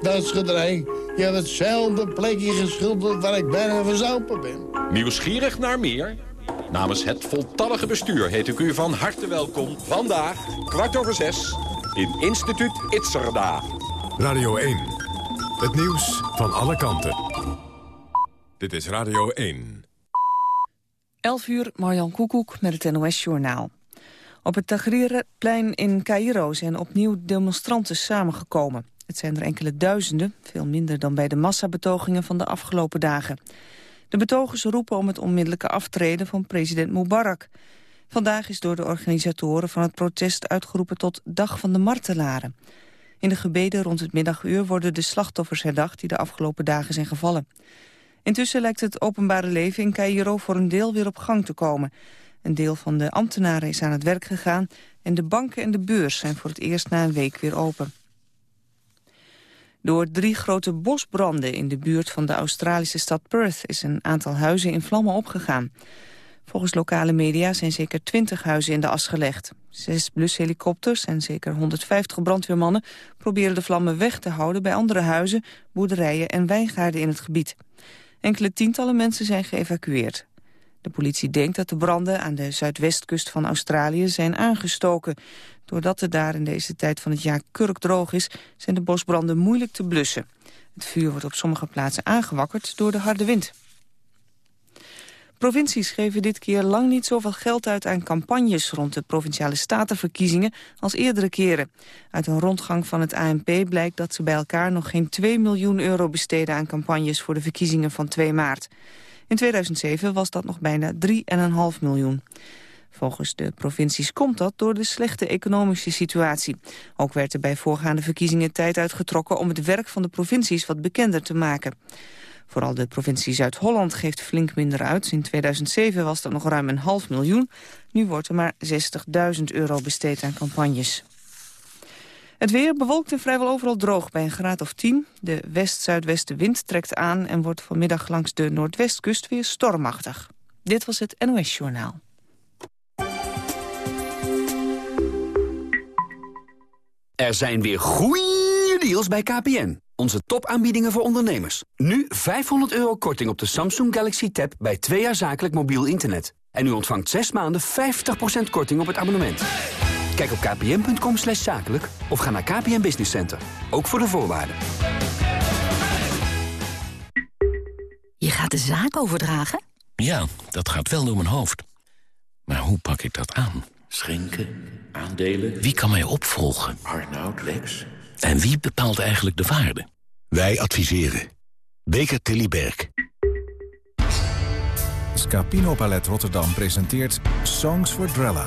dat schilderij. Je hebt hetzelfde plekje geschilderd waar ik bijna verzopen ben. Nieuwsgierig naar meer? Namens het voltallige bestuur heet ik u van harte welkom. Vandaag, kwart over zes, in Instituut Itzerda. Radio 1. Het nieuws van alle kanten. Dit is Radio 1. 11 uur, Marjan Koekoek met het NOS-journaal. Op het Tahrirplein in Cairo zijn opnieuw demonstranten samengekomen. Het zijn er enkele duizenden, veel minder dan bij de massabetogingen van de afgelopen dagen. De betogers roepen om het onmiddellijke aftreden van president Mubarak. Vandaag is door de organisatoren van het protest uitgeroepen tot Dag van de Martelaren. In de gebeden rond het middaguur worden de slachtoffers herdacht die de afgelopen dagen zijn gevallen. Intussen lijkt het openbare leven in Cairo voor een deel weer op gang te komen. Een deel van de ambtenaren is aan het werk gegaan... en de banken en de beurs zijn voor het eerst na een week weer open. Door drie grote bosbranden in de buurt van de Australische stad Perth... is een aantal huizen in vlammen opgegaan. Volgens lokale media zijn zeker twintig huizen in de as gelegd. Zes blushelikopters en zeker 150 brandweermannen... proberen de vlammen weg te houden bij andere huizen, boerderijen en wijngaarden in het gebied. Enkele tientallen mensen zijn geëvacueerd. De politie denkt dat de branden aan de zuidwestkust van Australië zijn aangestoken. Doordat het daar in deze tijd van het jaar kurkdroog is... zijn de bosbranden moeilijk te blussen. Het vuur wordt op sommige plaatsen aangewakkerd door de harde wind. Provincies geven dit keer lang niet zoveel geld uit aan campagnes rond de provinciale statenverkiezingen als eerdere keren. Uit een rondgang van het ANP blijkt dat ze bij elkaar nog geen 2 miljoen euro besteden aan campagnes voor de verkiezingen van 2 maart. In 2007 was dat nog bijna 3,5 miljoen. Volgens de provincies komt dat door de slechte economische situatie. Ook werd er bij voorgaande verkiezingen tijd uitgetrokken om het werk van de provincies wat bekender te maken. Vooral de provincie Zuid-Holland geeft flink minder uit. In 2007 was dat nog ruim een half miljoen. Nu wordt er maar 60.000 euro besteed aan campagnes. Het weer bewolkt en vrijwel overal droog bij een graad of 10. De west-zuidwestenwind trekt aan en wordt vanmiddag langs de noordwestkust weer stormachtig. Dit was het NOS Journaal. Er zijn weer goeie deals bij KPN. Onze topaanbiedingen voor ondernemers. Nu 500 euro korting op de Samsung Galaxy Tab bij twee jaar zakelijk mobiel internet. En u ontvangt 6 maanden 50% korting op het abonnement. Kijk op kpn.com slash zakelijk of ga naar KPN Business Center. Ook voor de voorwaarden. Je gaat de zaak overdragen? Ja, dat gaat wel door mijn hoofd. Maar hoe pak ik dat aan? Schenken, aandelen... Wie kan mij opvolgen? Arnoud, Lex... En wie bepaalt eigenlijk de waarde? Wij adviseren. Beker Tilly Berg. Scapino Ballet Rotterdam presenteert Songs for Drella.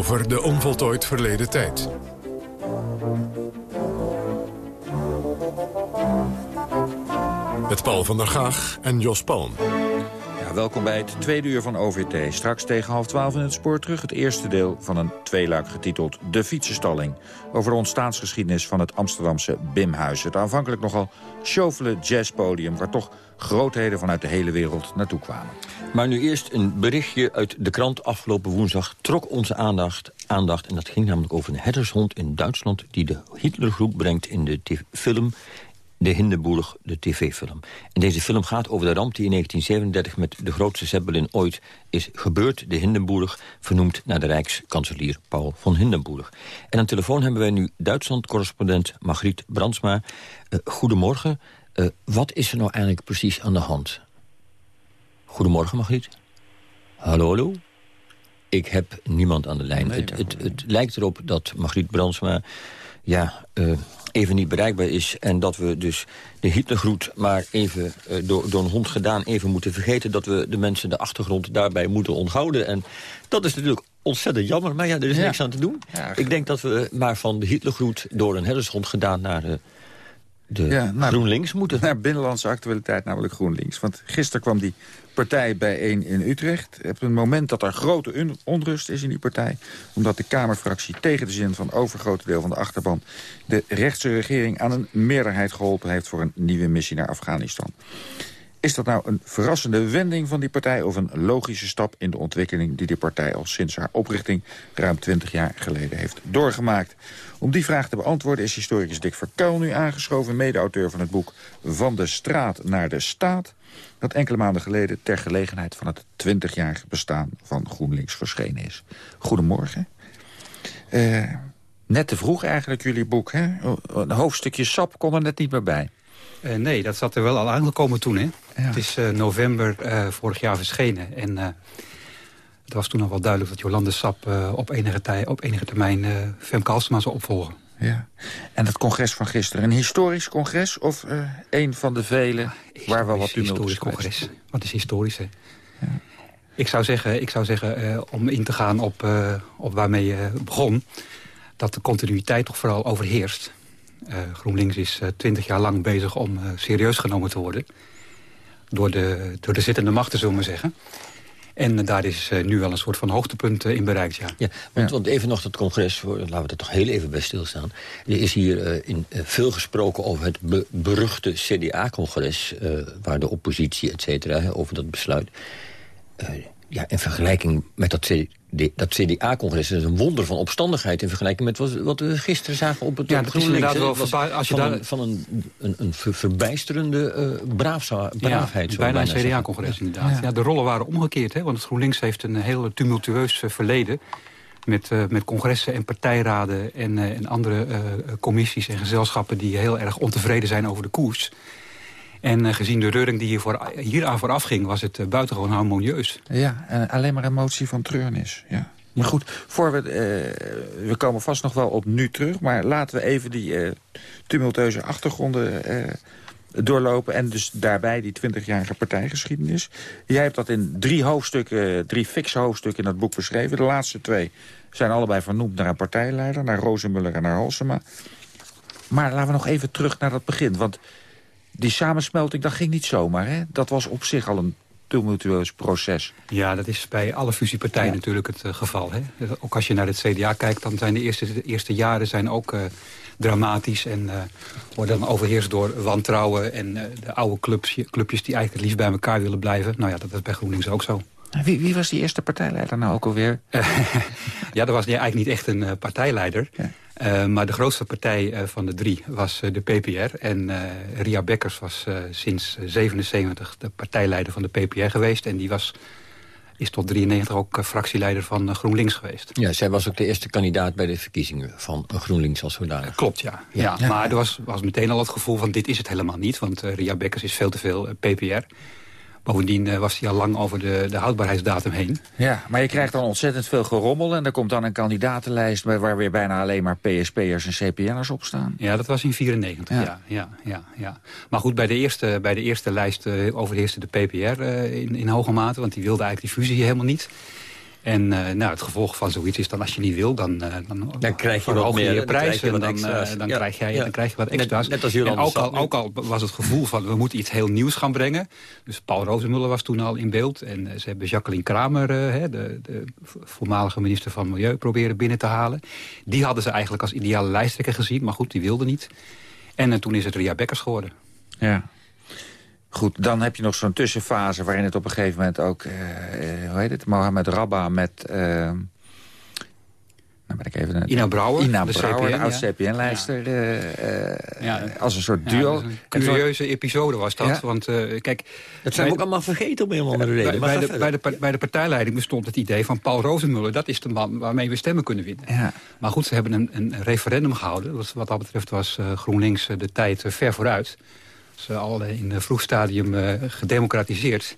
Over de onvoltooid verleden tijd. Met Paul van der Gaag en Jos Palm welkom bij het tweede uur van OVT. Straks tegen half twaalf in het spoor terug het eerste deel van een tweeluik getiteld De Fietsenstalling. Over de ontstaansgeschiedenis van het Amsterdamse Bimhuis. Het aanvankelijk nogal sjovele jazzpodium waar toch grootheden vanuit de hele wereld naartoe kwamen. Maar nu eerst een berichtje uit de krant afgelopen woensdag trok onze aandacht. aandacht en dat ging namelijk over een herdershond in Duitsland... die de Hitlergroep brengt in de film De Hindenburg, de tv-film. En deze film gaat over de ramp die in 1937 met de grootste zeppelin ooit is gebeurd. De Hindenburg, vernoemd naar de rijkskanselier Paul van Hindenburg. En aan telefoon hebben wij nu Duitsland-correspondent Margriet Brandsma. Uh, goedemorgen. Uh, wat is er nou eigenlijk precies aan de hand? Goedemorgen, Margriet. Hallo, hallo. Ik heb niemand aan de lijn. Nee, het, het, het, lijkt erop dat Margriet Brandsma ja, uh, even niet bereikbaar is... en dat we dus de Hitlergroet maar even uh, door, door een hond gedaan even moeten vergeten... dat we de mensen de achtergrond daarbij moeten onthouden. En dat is natuurlijk ontzettend jammer, maar ja, er is ja. niks aan te doen. Ja, Ik denk dat we maar van de Hitlergroet door een herdershond gedaan... naar de de ja, naar, GroenLinks moeten. Naar binnenlandse actualiteit, namelijk GroenLinks. Want gisteren kwam die partij bijeen in Utrecht. Op het moment dat er grote onrust is in die partij... omdat de Kamerfractie tegen de zin van overgrote deel van de achterban... de rechtse regering aan een meerderheid geholpen heeft... voor een nieuwe missie naar Afghanistan. Is dat nou een verrassende wending van die partij... of een logische stap in de ontwikkeling die die partij al sinds haar oprichting... ruim 20 jaar geleden heeft doorgemaakt? Om die vraag te beantwoorden is historicus Dick Verkuil nu aangeschoven... mede-auteur van het boek Van de Straat naar de Staat... dat enkele maanden geleden ter gelegenheid van het 20-jarige bestaan van GroenLinks verschenen is. Goedemorgen. Uh, net te vroeg eigenlijk jullie boek, hè? Een hoofdstukje sap kon er net niet meer bij. Uh, nee, dat zat er wel al aangekomen toen. Hè? Ja. Het is uh, november uh, vorig jaar verschenen. En het was toen al wel duidelijk dat Jolande Sap op, enige tij, op enige termijn Femke Halsema zou opvolgen. Ja. En het congres van gisteren, een historisch congres of een van de vele ja, waar wel wat tumult Historisch congres, wat is historisch hè? Ja. Ik zou zeggen, ik zou zeggen om in te gaan op, op waarmee je begon... dat de continuïteit toch vooral overheerst. Uh, GroenLinks is uh, twintig jaar lang bezig om uh, serieus genomen te worden. Door de, door de zittende machten, zullen we zeggen. En daar is nu wel een soort van hoogtepunt in bereikt, ja. ja, want, want, even nog dat congres, laten we er toch heel even bij stilstaan. Er is hier in, veel gesproken over het be beruchte CDA-congres... waar de oppositie, et cetera, over dat besluit... ja, in vergelijking met dat dat CDA-congres is een wonder van opstandigheid... in vergelijking met wat, wat we gisteren zagen op het ja, dat inderdaad wel als je van, daar... een, van een, een, een verbijsterende uh, braafza, braafheid. Ja, bijna een CDA-congres inderdaad. Ja. ja. de rollen waren omgekeerd, hè, want het GroenLinks heeft een heel tumultueus uh, verleden... Met, uh, met congressen en partijraden en, en andere commissies en gezelschappen... die heel erg ontevreden zijn over de koers... En uh, gezien de reuring die hier voor, hieraan vooraf ging... was het uh, buitengewoon harmonieus. Ja, en alleen maar emotie van treurnis. Ja. Maar goed, voor we, we komen vast nog wel op nu terug... maar laten we even die tumultueuze achtergronden doorlopen... en dus daarbij die 20-jarige partijgeschiedenis. Jij hebt dat in drie hoofdstukken, drie fikse hoofdstukken in dat boek beschreven. De laatste twee zijn allebei vernoemd naar een partijleider... naar Rozenmuller en naar Halsema. Maar laten we nog even terug naar dat begin, want die samensmelting, dat ging niet zomaar. Hè? Dat was op zich al een tumultueus proces. Ja, dat is bij alle fusiepartijen natuurlijk het uh, geval. Hè? Ook als je naar het CDA kijkt, dan zijn de eerste, de eerste jaren zijn ook uh, dramatisch... en uh, worden dan overheerst door wantrouwen... en de oude clubs, clubjes die eigenlijk het liefst bij elkaar willen blijven. Nou ja, dat is bij GroenLinks ook zo. Wie, wie was die eerste partijleider nou ook alweer? ja, dat was eigenlijk niet echt een partijleider. Ja. Uh, maar de grootste partij uh, van de drie was uh, de PPR. En Ria Bekkers was sinds 77 de partijleider van de PPR geweest. En die was, is tot 93 ook fractieleider van GroenLinks geweest. Ja, zij was ook de eerste kandidaat bij de verkiezingen van GroenLinks als zodanig. klopt, ja. ja. ja. Maar er was, was meteen al het gevoel van dit is het helemaal niet. Want Ria Bekkers is veel te veel PPR. Bovendien uh, was hij al lang over de, de houdbaarheidsdatum heen. Ja, maar je krijgt dan ontzettend veel gerommel... en er komt dan een kandidatenlijst... waar weer bijna alleen maar PSP'ers en CPN'ers op staan. Ja, dat was in 94, ja. ja. Ja, ja, Maar goed, bij de eerste, bij de eerste lijst uh, overheerste de PPR eh, in, in hoge mate... want die wilde eigenlijk die fusie helemaal niet... En uh, nou, het gevolg van zoiets is dan als je niet wil, dan, uh, dan, dan krijg je wat meer je prijs en dan, dan, ja. krijg jij, ja. dan krijg je wat extra's. Net, net als en ook al, ook al was het gevoel van we moeten iets heel nieuws gaan brengen. Dus Paul Rozemuller was toen al in beeld. En ze hebben Jacqueline Kramer, de, de, voormalige minister van Milieu, proberen binnen te halen. Die hadden ze eigenlijk als ideale lijsttrekker gezien, maar goed, die wilde niet. En toen is het Ria Bekkers geworden. Ja. Goed, dan heb je nog zo'n tussenfase waarin het op een gegeven moment ook... Uh, hoe heet het? Mohamed Rabba met... Uh, met ben ik even... Ina Brouwer. Ina de Brouwer, CPN, de oud-CPN-lijster. Ja. Als een soort duo. Een curieuze episode was dat. Ja? Want uh, kijk... Dat zijn we ook allemaal vergeten op een of andere reden. Bij, bij, de, bij, de, bij de partijleiding bestond het idee van Paul Rozenmuller. Dat is de man waarmee we stemmen kunnen winnen. Ja. Maar goed, ze hebben een, een referendum gehouden. Wat, wat dat betreft was uh, GroenLinks de tijd ver vooruit. Ze al in een vroeg stadium gedemocratiseerd.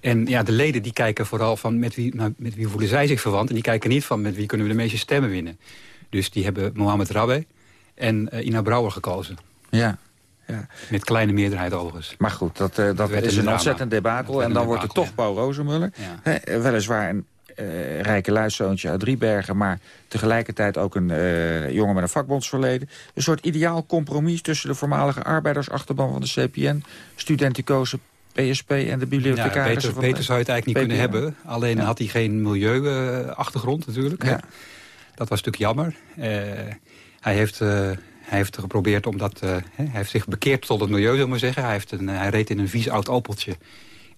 En ja, de leden die kijken vooral van met wie, nou, met wie voelen zij zich verwant. En die kijken niet van met wie kunnen we de meeste stemmen winnen. Dus die hebben Mohamed Rabbe en uh, Ina Brouwer gekozen. Ja. ja. Met kleine meerderheid overigens. Maar goed, dat, uh, dat is een ontzettend debakel. En dan wordt het toch. Paul. Ja. He, weliswaar een uh, rijke luiszoontje uit Driebergen... maar tegelijkertijd ook een jongen met een vakbondsverleden. Een soort ideaal compromis tussen de voormalige arbeidersachterban van de CPN... studentenkozen PSP en de bibliothecaris. Ja, beter, beter zou je het eigenlijk niet kunnen hebben. Alleen ja. had hij geen milieuachtergrond natuurlijk. Ja. Dat was natuurlijk jammer. Uh, hij, heeft, hij heeft geprobeerd om dat... Uh, hij heeft zich bekeerd tot het milieu, zal ik maar zeggen. Hij, heeft een, hij reed in een vies oud Opeltje.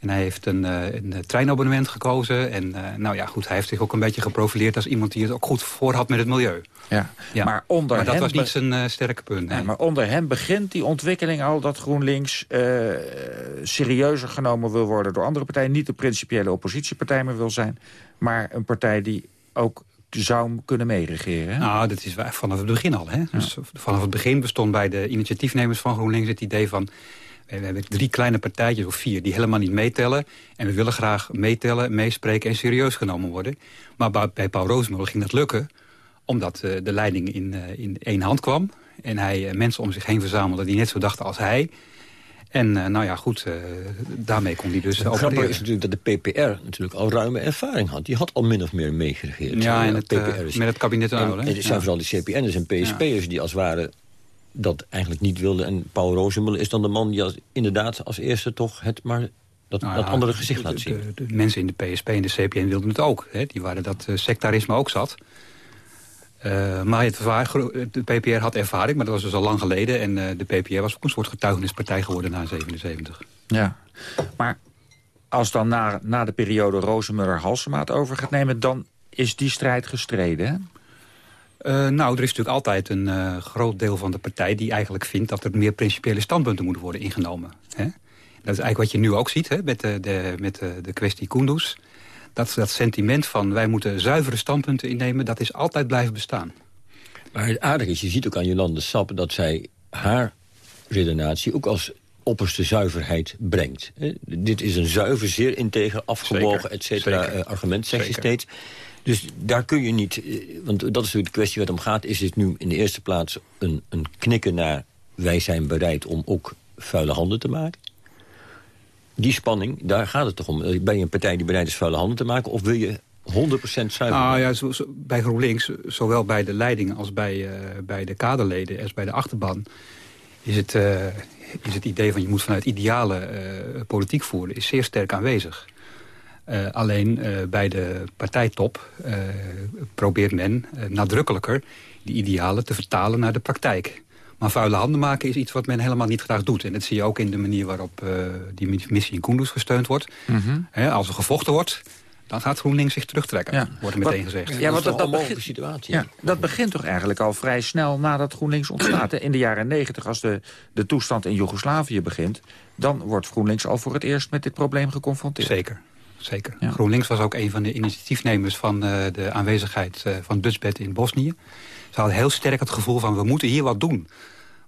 En hij heeft een, een treinabonnement gekozen. En nou ja, goed, hij heeft zich ook een beetje geprofileerd... als iemand die het ook goed voor had met het milieu. Ja, ja. maar, onder maar dat hem was niet zijn sterke punt. Nee. Nee, maar onder hem begint die ontwikkeling al dat GroenLinks serieuzer genomen wil worden door andere partijen. Niet de principiële oppositiepartij meer wil zijn, maar een partij die ook zou kunnen meeregeren. Nou, dat is vanaf het begin al. Hè? Ja. Dus vanaf het begin bestond bij de initiatiefnemers van GroenLinks het idee van... we hebben drie kleine partijtjes of vier die helemaal niet meetellen. En we willen graag meetellen, meespreken en serieus genomen worden. Maar bij, Paul Roosmuller ging dat lukken omdat uh, de leiding in, uh, in één hand kwam. En hij uh, mensen om zich heen verzamelde die net zo dachten als hij. En nou ja, goed, daarmee kon hij dus Het grappige is natuurlijk dat de PPR natuurlijk al ruime ervaring had. Die had al min of meer meegeregeerd. Ja, en het, PPR met het kabinet en, en het zijn ja. vooral die CPN'ers en PSP'ers ja. die als ware dat eigenlijk niet wilden. En Paul Rozenmuller is dan de man die als, inderdaad als eerste toch het maar dat, nou dat andere gezicht de, laat zien. De, de, mensen in de PSP en de CPN wilden het ook. Hè? Die waren dat sectarisme ook zat. Uh, maar het de PPR had ervaring, maar dat was dus al lang geleden. En uh, de PPR was ook een soort getuigenispartij geworden na 77. Ja, maar als dan na, na de periode Rozenmuller-Halsema het over gaat nemen... dan is die strijd gestreden, hè? Uh, nou, er is natuurlijk altijd een uh, groot deel van de partij... die eigenlijk vindt dat er meer principiële standpunten moeten worden ingenomen. Hè? Dat is eigenlijk wat je nu ook ziet hè, met, de, de, met de, de kwestie Kunduz dat, dat sentiment van wij moeten zuivere standpunten innemen... dat is altijd blijven bestaan. Maar het aardige is, je ziet ook aan Jolande Sap... dat zij haar redenatie ook als opperste zuiverheid brengt. Dit is een zuiver, zeer integer, afgewogen, et cetera, uh, argument, zeg je steeds. Dus daar kun je niet... Want dat is natuurlijk de kwestie waar het om gaat. Is dit nu in de eerste plaats een, een knikken naar... wij zijn bereid om ook vuile handen te maken? die spanning, daar gaat het toch om. Ben je een partij die bereid is vuile handen te maken... of wil je 100% zuiver nou, ja, zo, zo, Bij GroenLinks, zowel bij de leiding als bij, uh, bij de kaderleden... als bij de achterban, is het, uh, is het idee van je moet vanuit ideale uh, politiek voeren... is zeer sterk aanwezig. Alleen bij de partijtop probeert men nadrukkelijker... die idealen te vertalen naar de praktijk. Maar vuile handen maken is iets wat men helemaal niet graag doet. En dat zie je ook in de manier waarop uh, die missie in Kunduz gesteund wordt. Mm -hmm. He, als er gevochten wordt, dan gaat GroenLinks zich terugtrekken, ja. wordt er meteen wat, gezegd. Ja, want dat, dat, begint, situatie. Ja, dat begint toch eigenlijk al vrij snel nadat GroenLinks ontstaat. In de jaren negentig, als de, de toestand in Joegoslavië begint... dan wordt GroenLinks al voor het eerst met dit probleem geconfronteerd. Zeker. Zeker. Ja. GroenLinks was ook een van de initiatiefnemers van uh, de aanwezigheid uh, van Dutchbed in Bosnië. Ze hadden heel sterk het gevoel van we moeten hier wat doen.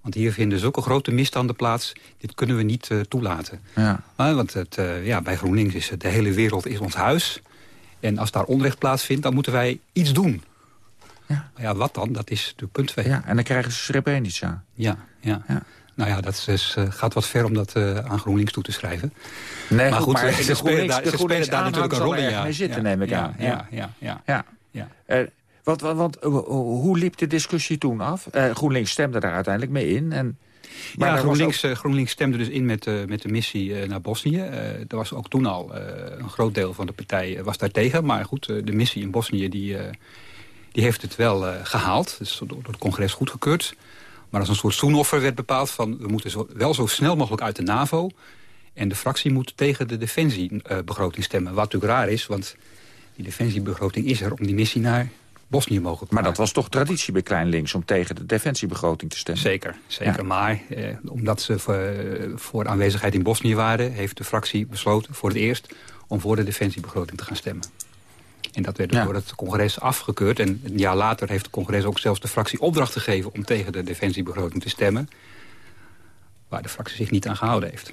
Want hier vinden zulke grote misstanden plaats. Dit kunnen we niet uh, toelaten. Ja. Want het, ja, bij GroenLinks is het, de hele wereld is ons huis. En als daar onrecht plaatsvindt, dan moeten wij iets doen. Ja. Maar ja, wat dan? Dat is natuurlijk punt 2. Ja, en dan krijgen ze Srebrenica. Ja, ja. ja. Nou ja, dat is, uh, gaat wat ver om dat uh, aan GroenLinks toe te schrijven. Nee, maar goed, maar ze, de spelen daar, de ze spelen daar natuurlijk een rol in. Ja. mee zitten, ja, neem ik ja, aan. Ja, ja, ja. ja. want, want hoe liep de discussie toen af? GroenLinks stemde daar uiteindelijk mee in. En, maar ja, GroenLinks, ook... GroenLinks stemde dus in met, uh, met de missie uh, naar Bosnië. Er was ook toen al een groot deel van de partij was daar tegen. Maar goed, de missie in Bosnië die, die heeft het wel gehaald. Dus door, door het congres goedgekeurd. Maar als een soort zoenoffer werd bepaald van... we moeten zo, wel zo snel mogelijk uit de NAVO... en de fractie moet tegen de defensiebegroting stemmen. Wat natuurlijk raar is, want die defensiebegroting is er... om die missie naar Bosnië mogelijk Maar dat was toch traditie bij Klein Links om tegen de defensiebegroting te stemmen? Zeker, zeker. Maar eh, omdat ze voor, voor aanwezigheid in Bosnië waren... heeft de fractie besloten voor het eerst om voor de defensiebegroting te gaan stemmen. En dat werd door het congres afgekeurd. En een jaar later heeft het congres ook zelfs de fractie opdracht gegeven... om tegen de defensiebegroting te stemmen. Waar de fractie zich niet aan gehouden heeft.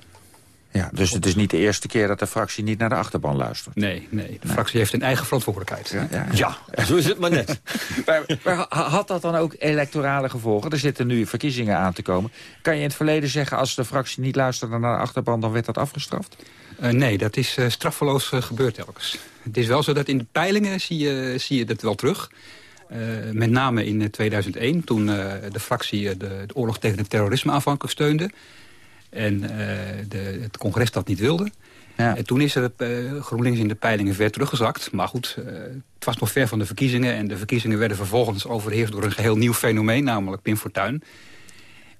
Ja, dus het is niet de eerste keer dat de fractie niet naar de achterban luistert. Nee, nee de fractie heeft een eigen verantwoordelijkheid. Ja, ja, zo is het maar net. maar, had dat dan ook electorale gevolgen? Er zitten nu verkiezingen aan te komen. Kan je in het verleden zeggen, als de fractie niet luisterde naar de achterban... dan werd dat afgestraft? Uh, nee, dat is uh, straffeloos uh, gebeurd telkens. Het is wel zo dat in de peilingen zie je, zie je dat wel terug. met name in 2001, toen de fractie de, de, oorlog tegen het terrorisme aanvankelijk steunde. En de, het congres dat niet wilde. Ja. En toen is er GroenLinks in de peilingen ver teruggezakt. Maar goed, het was nog ver van de verkiezingen. En de verkiezingen werden vervolgens overheerst door een geheel nieuw fenomeen, namelijk Pim Fortuyn.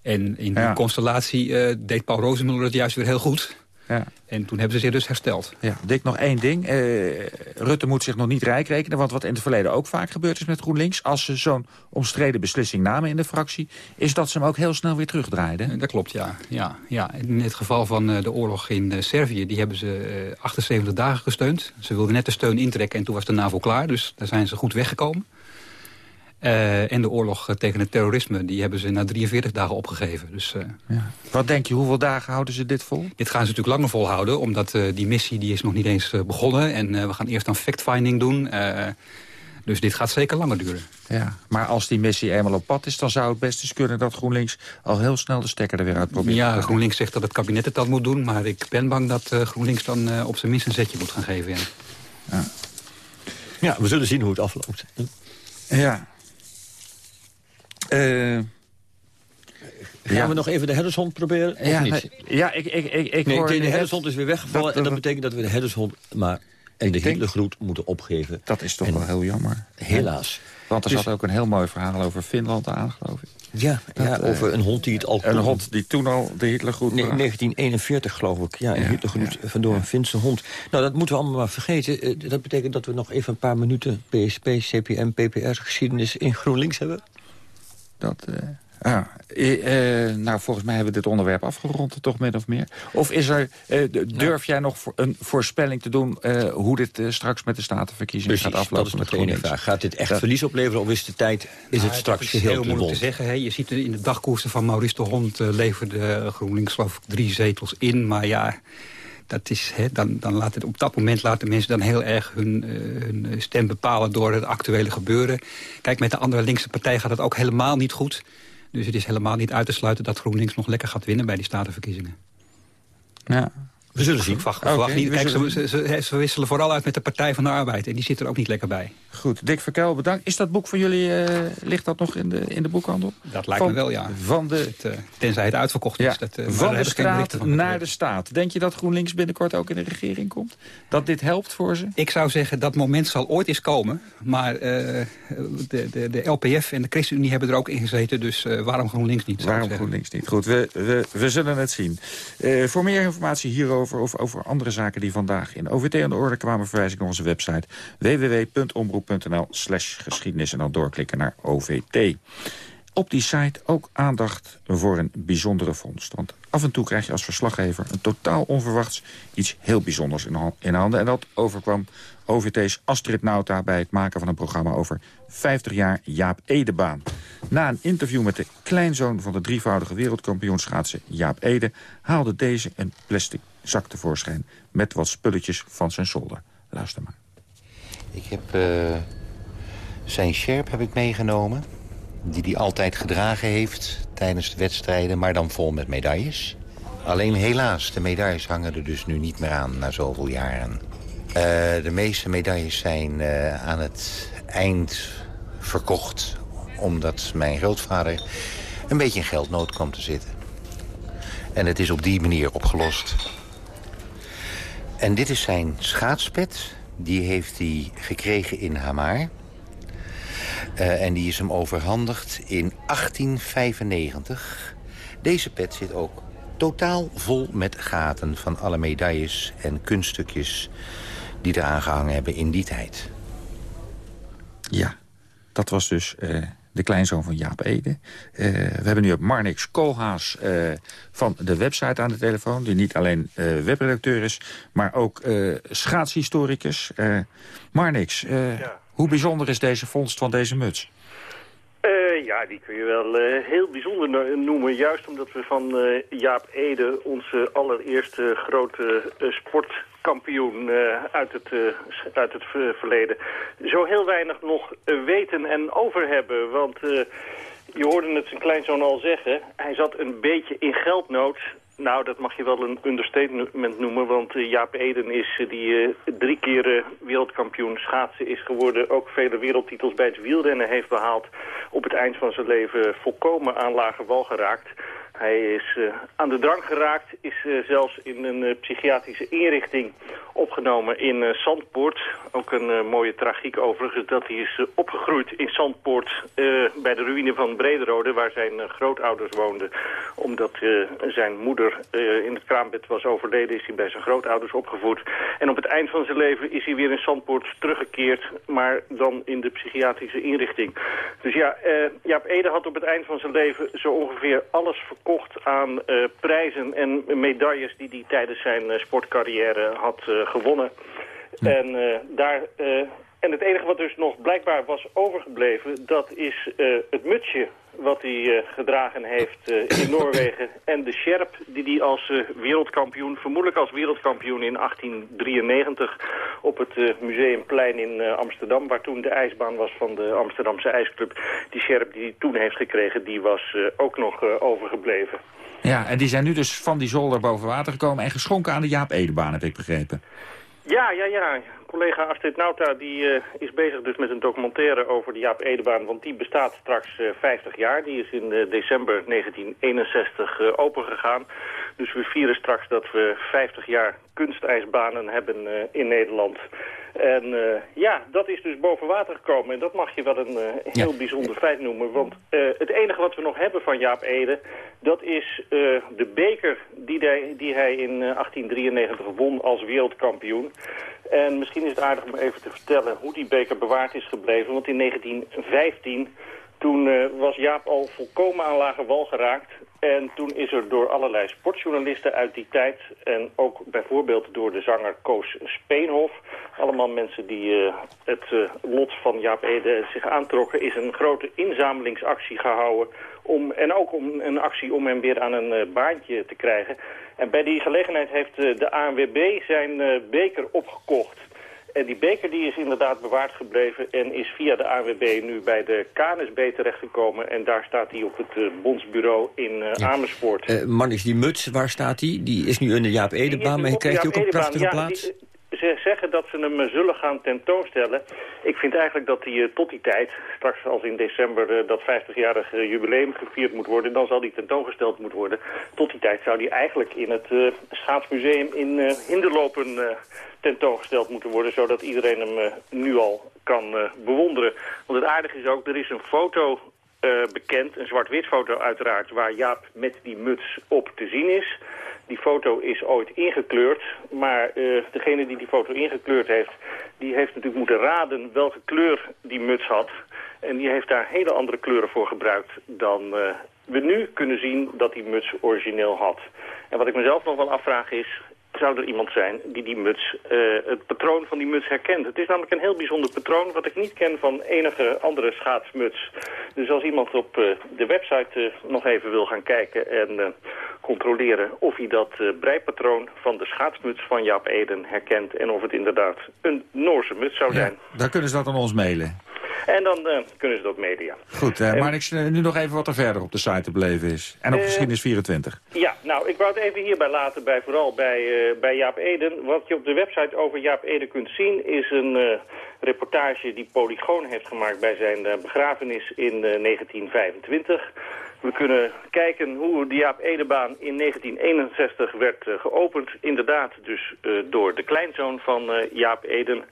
En in die constellatie deed Paul Rozemuller het juist weer heel goed. Ja. En toen hebben ze zich dus hersteld. Ja, Dick, nog één ding. Uh, Rutte moet zich nog niet rijk rekenen. Want wat in het verleden ook vaak gebeurd is met GroenLinks... als ze zo'n omstreden beslissing namen in de fractie... is dat ze hem ook heel snel weer terugdraaiden. Eh, dat klopt, ja. ja, ja. In het geval van uh, de oorlog in Servië... die hebben ze 78 dagen gesteund. Ze wilden net de steun intrekken en toen was de NAVO klaar. Dus daar zijn ze goed weggekomen. Uh, en de oorlog eh, tegen het terrorisme, die hebben ze na 43 dagen opgegeven. Dus, uh, ja. Wat denk je, hoeveel dagen houden ze dit vol? Dit gaan ze natuurlijk langer volhouden, omdat uh, die missie die is nog niet eens begonnen. En we gaan eerst een fact-finding doen. dus dit gaat zeker langer duren. Ja, maar als die missie eenmaal op pad is, dan zou het best eens kunnen dat GroenLinks al heel snel de stekker er weer uit probeert. Ja, GroenLinks zegt dat het kabinet het dan moet doen, maar ik ben bang dat GroenLinks dan op zijn minst een zetje moet gaan geven. Ja. Ja. ja, we zullen zien hoe het afloopt. Ja, uh, Gaan ja. we nog even de herdershond proberen, of ja, niet? Nee, ja, ik, ik, ik, ik nee, hoor... De herdershond is weer weggevallen dat, en dat betekent dat we de herdershond maar en de hele groet moeten opgeven. Dat is toch en, wel heel jammer. Helaas. Want er dus, zat ook een heel mooi verhaal over Finland aan, geloof ik. Ja, dat, ja over een hond die het al... Een hond die toen al de Hitlergroet... Nee, 1941 geloof ik. Ja, een ja, Hitlergroet ja, door een Finse hond. Nou, dat moeten we allemaal maar vergeten. Dat betekent dat we nog even een paar minuten... PSP, CPM, PPR, geschiedenis in GroenLinks hebben. Dat, uh, ah, uh, nou, volgens mij hebben we dit onderwerp afgerond, toch min of meer. Of is er, uh, durf jij nog voor een voorspelling te doen... hoe dit straks met de statenverkiezingen gaat aflopen? dat is de enige vraag. Gaat dit echt dat... verlies opleveren of is de tijd is nou, het straks is geheel heel moeilijk te zeggen. Hè. Je ziet in de dagkoersen van Maurice de Hond... leverde GroenLinks geloof ik drie zetels in, maar ja dat is, hè, dan, dan laat het, op dat moment laten mensen dan heel erg hun, uh, hun stem bepalen door het actuele gebeuren. Kijk, met de andere linkse partij gaat het ook helemaal niet goed. Dus het is helemaal niet uit te sluiten dat GroenLinks nog lekker gaat winnen bij die statenverkiezingen. Ja, we zullen zien. Wacht, okay, niet. Kijk, ze, ze, ze, wisselen vooral uit met de Partij van de Arbeid. En die zit er ook niet lekker bij. Goed, Dick Verkel, bedankt. Is dat boek van jullie, uh, ligt dat nog in de, in de boekhandel? Dat lijkt me wel, ja. Van de, het, uh, tenzij het uitverkocht is. Dat, uh, van de straat van naar de staat. Denk je dat GroenLinks binnenkort ook in de regering komt? Dat dit helpt voor ze? Ik zou zeggen, dat moment zal ooit eens komen. Maar de, de, de LPF en de ChristenUnie hebben er ook in gezeten. Dus waarom GroenLinks niet? Waarom GroenLinks niet? Goed, we, we, we zullen het zien. voor meer informatie hierover of over andere zaken die vandaag in OVT aan de orde kwamen... verwijs ik naar onze website www.omroep.nl slash geschiedenis... en dan doorklikken naar OVT. Op die site ook aandacht voor een bijzondere vondst. Want af en toe krijg je als verslaggever een totaal onverwachts iets heel bijzonders in handen. En dat overkwam OVT's Astrid Nauta bij het maken van een programma over 50 jaar Jaap Edebaan. Na een interview met de kleinzoon van de drievoudige wereldkampioen schaatsen Jaap Ede... haalde deze een plastic zak tevoorschijn met wat spulletjes van zijn zolder. Luister maar. Ik heb uh, zijn sjerp heb ik meegenomen. Die hij altijd gedragen heeft tijdens de wedstrijden, maar dan vol met medailles. Alleen helaas, de medailles hangen er dus nu niet meer aan na zoveel jaren. Uh, de meeste medailles zijn uh, aan het eind verkocht... omdat mijn grootvader een beetje in geldnood kwam te zitten. En het is op die manier opgelost. En dit is zijn schaatspet. Die heeft hij gekregen in Hamar. Uh, en die is hem overhandigd in 1895. Deze pet zit ook totaal vol met gaten van alle medailles en kunststukjes die eraan gehangen hebben in die tijd. Ja, Dat was dus de kleinzoon van Jaap Ede. we hebben nu op Marnix Koolhaas van de website aan de telefoon... die niet alleen webredacteur is, maar ook schaatshistoricus. Marnix, hoe bijzonder is deze vondst van deze muts? Uh, ja, die kun je wel uh, heel bijzonder noemen. Juist omdat we van uh, Jaap Ede, onze allereerste grote sportkampioen uit het, uit het verleden, zo heel weinig nog weten en over hebben. Want je hoorde het zijn kleinzoon al zeggen, hij zat een beetje in geldnood. Nou, dat mag je wel een understatement noemen, want uh, Jaap Eden is uh, die uh, drie keer wereldkampioen schaatsen is geworden. Ook vele wereldtitels bij het wielrennen heeft behaald. Op het eind van zijn leven volkomen aan lage wal geraakt. Hij is uh, aan de drank geraakt, is uh, zelfs in een uh, psychiatrische inrichting opgenomen in Zandpoort. Ook een mooie tragiek overigens dat hij is opgegroeid in Zandpoort bij de ruïne van Brederode waar zijn grootouders woonden. Omdat zijn moeder in het kraambed was overleden is hij bij zijn grootouders opgevoed. En op het eind van zijn leven is hij weer in Zandpoort teruggekeerd, maar dan in de psychiatrische inrichting. Dus ja, Jaap Ede had op het eind van zijn leven zo ongeveer alles verkocht aan uh, prijzen en medailles die hij tijdens zijn uh, sportcarrière had uh, gewonnen. Hm. En, daar, en het enige wat dus nog blijkbaar was overgebleven, dat is het mutsje wat hij gedragen heeft in Noorwegen. En de sjerp die hij als wereldkampioen, vermoedelijk als wereldkampioen in 1893 op het Museumplein in Amsterdam, waar toen de ijsbaan was van de Amsterdamse ijsclub. Die sjerp die hij toen heeft gekregen, die was ook nog overgebleven. Ja, en die zijn nu dus van die zolder boven water gekomen en geschonken aan de Jaap Edebaan, heb ik begrepen. Ja, ja, ja. Collega Astrid Nauta die, uh, is bezig dus met een documentaire over de Jaap Edebaan. Want die bestaat straks uh, 50 jaar. Die is in uh, december 1961 opengegaan. Dus we vieren straks dat we 50 jaar kunstijsbanen hebben in Nederland. En ja, dat is dus boven water gekomen. En dat mag je wel een heel ja. bijzonder feit noemen. Want het enige wat we nog hebben van Jaap Ede... dat is de beker die, hij, die hij in 1893 won als wereldkampioen. En misschien is het aardig om even te vertellen hoe die beker bewaard is gebleven. Want in 1915... Toen was Jaap al volkomen aan lage wal geraakt. En toen is er door allerlei sportjournalisten uit die tijd... en ook bijvoorbeeld door de zanger Koos Speenhof... allemaal mensen die uh, het uh, lot van Jaap Ede zich aantrokken... is een grote inzamelingsactie gehouden... Om, en ook om een actie om hem weer aan een baantje te krijgen. En bij die gelegenheid heeft de ANWB zijn beker opgekocht... En die beker die is inderdaad bewaard gebleven en is via de AWB nu bij de KNSB terechtgekomen. En daar staat hij op het uh, bondsbureau in uh, ja. Amersfoort. Uh, Marnix, die muts, waar staat die? Die is nu in de Jaap Edebaan, maar krijgt hij ook een prachtige ja, plaats? Die, ze zeggen dat ze hem zullen gaan tentoonstellen. Ik vind eigenlijk dat hij tot die tijd, straks als in december dat 50-jarig jubileum gevierd moet worden, dan zal die tentoongesteld moeten worden. Tot die tijd zou die eigenlijk in het schaatsmuseum in Hinderlopen tentoongesteld moeten worden... zodat iedereen hem uh, nu al kan uh, bewonderen. Want het aardige is ook, er is een foto uh, bekend, een zwart-wit foto uiteraard... waar Jaap met die muts op te zien is. Die foto is ooit ingekleurd, maar degene die die foto ingekleurd heeft... die heeft natuurlijk moeten raden welke kleur die muts had... En die heeft daar hele andere kleuren voor gebruikt dan we nu kunnen zien dat die muts origineel had. En wat ik mezelf nog wel afvraag is, zou er iemand zijn die die muts, uh, het patroon van die muts herkent. Het is namelijk een heel bijzonder patroon wat ik niet ken van enige andere schaatsmuts. Dus als iemand op uh, de website uh, nog even wil gaan kijken en controleren of hij dat breipatroon van de schaatsmuts van Jaap Eden herkent en of het inderdaad een Noorse muts zou zijn. Ja, daar kunnen ze dat aan ons mailen. En dan uh, kunnen ze dat media. Goed, uh, maar ik nu nog even wat er verder op de site te beleven is. En op uh, Geschiedenis 24. Ja, nou, ik wou het even hierbij laten, bij, vooral bij, bij Jaap Eden. Wat je op de website over Jaap Eden kunt zien... is een reportage die Polygoon heeft gemaakt bij zijn begrafenis in 1925... We kunnen kijken hoe de Jaap Edebaan in 1961 werd uh, geopend. Inderdaad dus uh, door de kleinzoon van uh, Jaap Eden.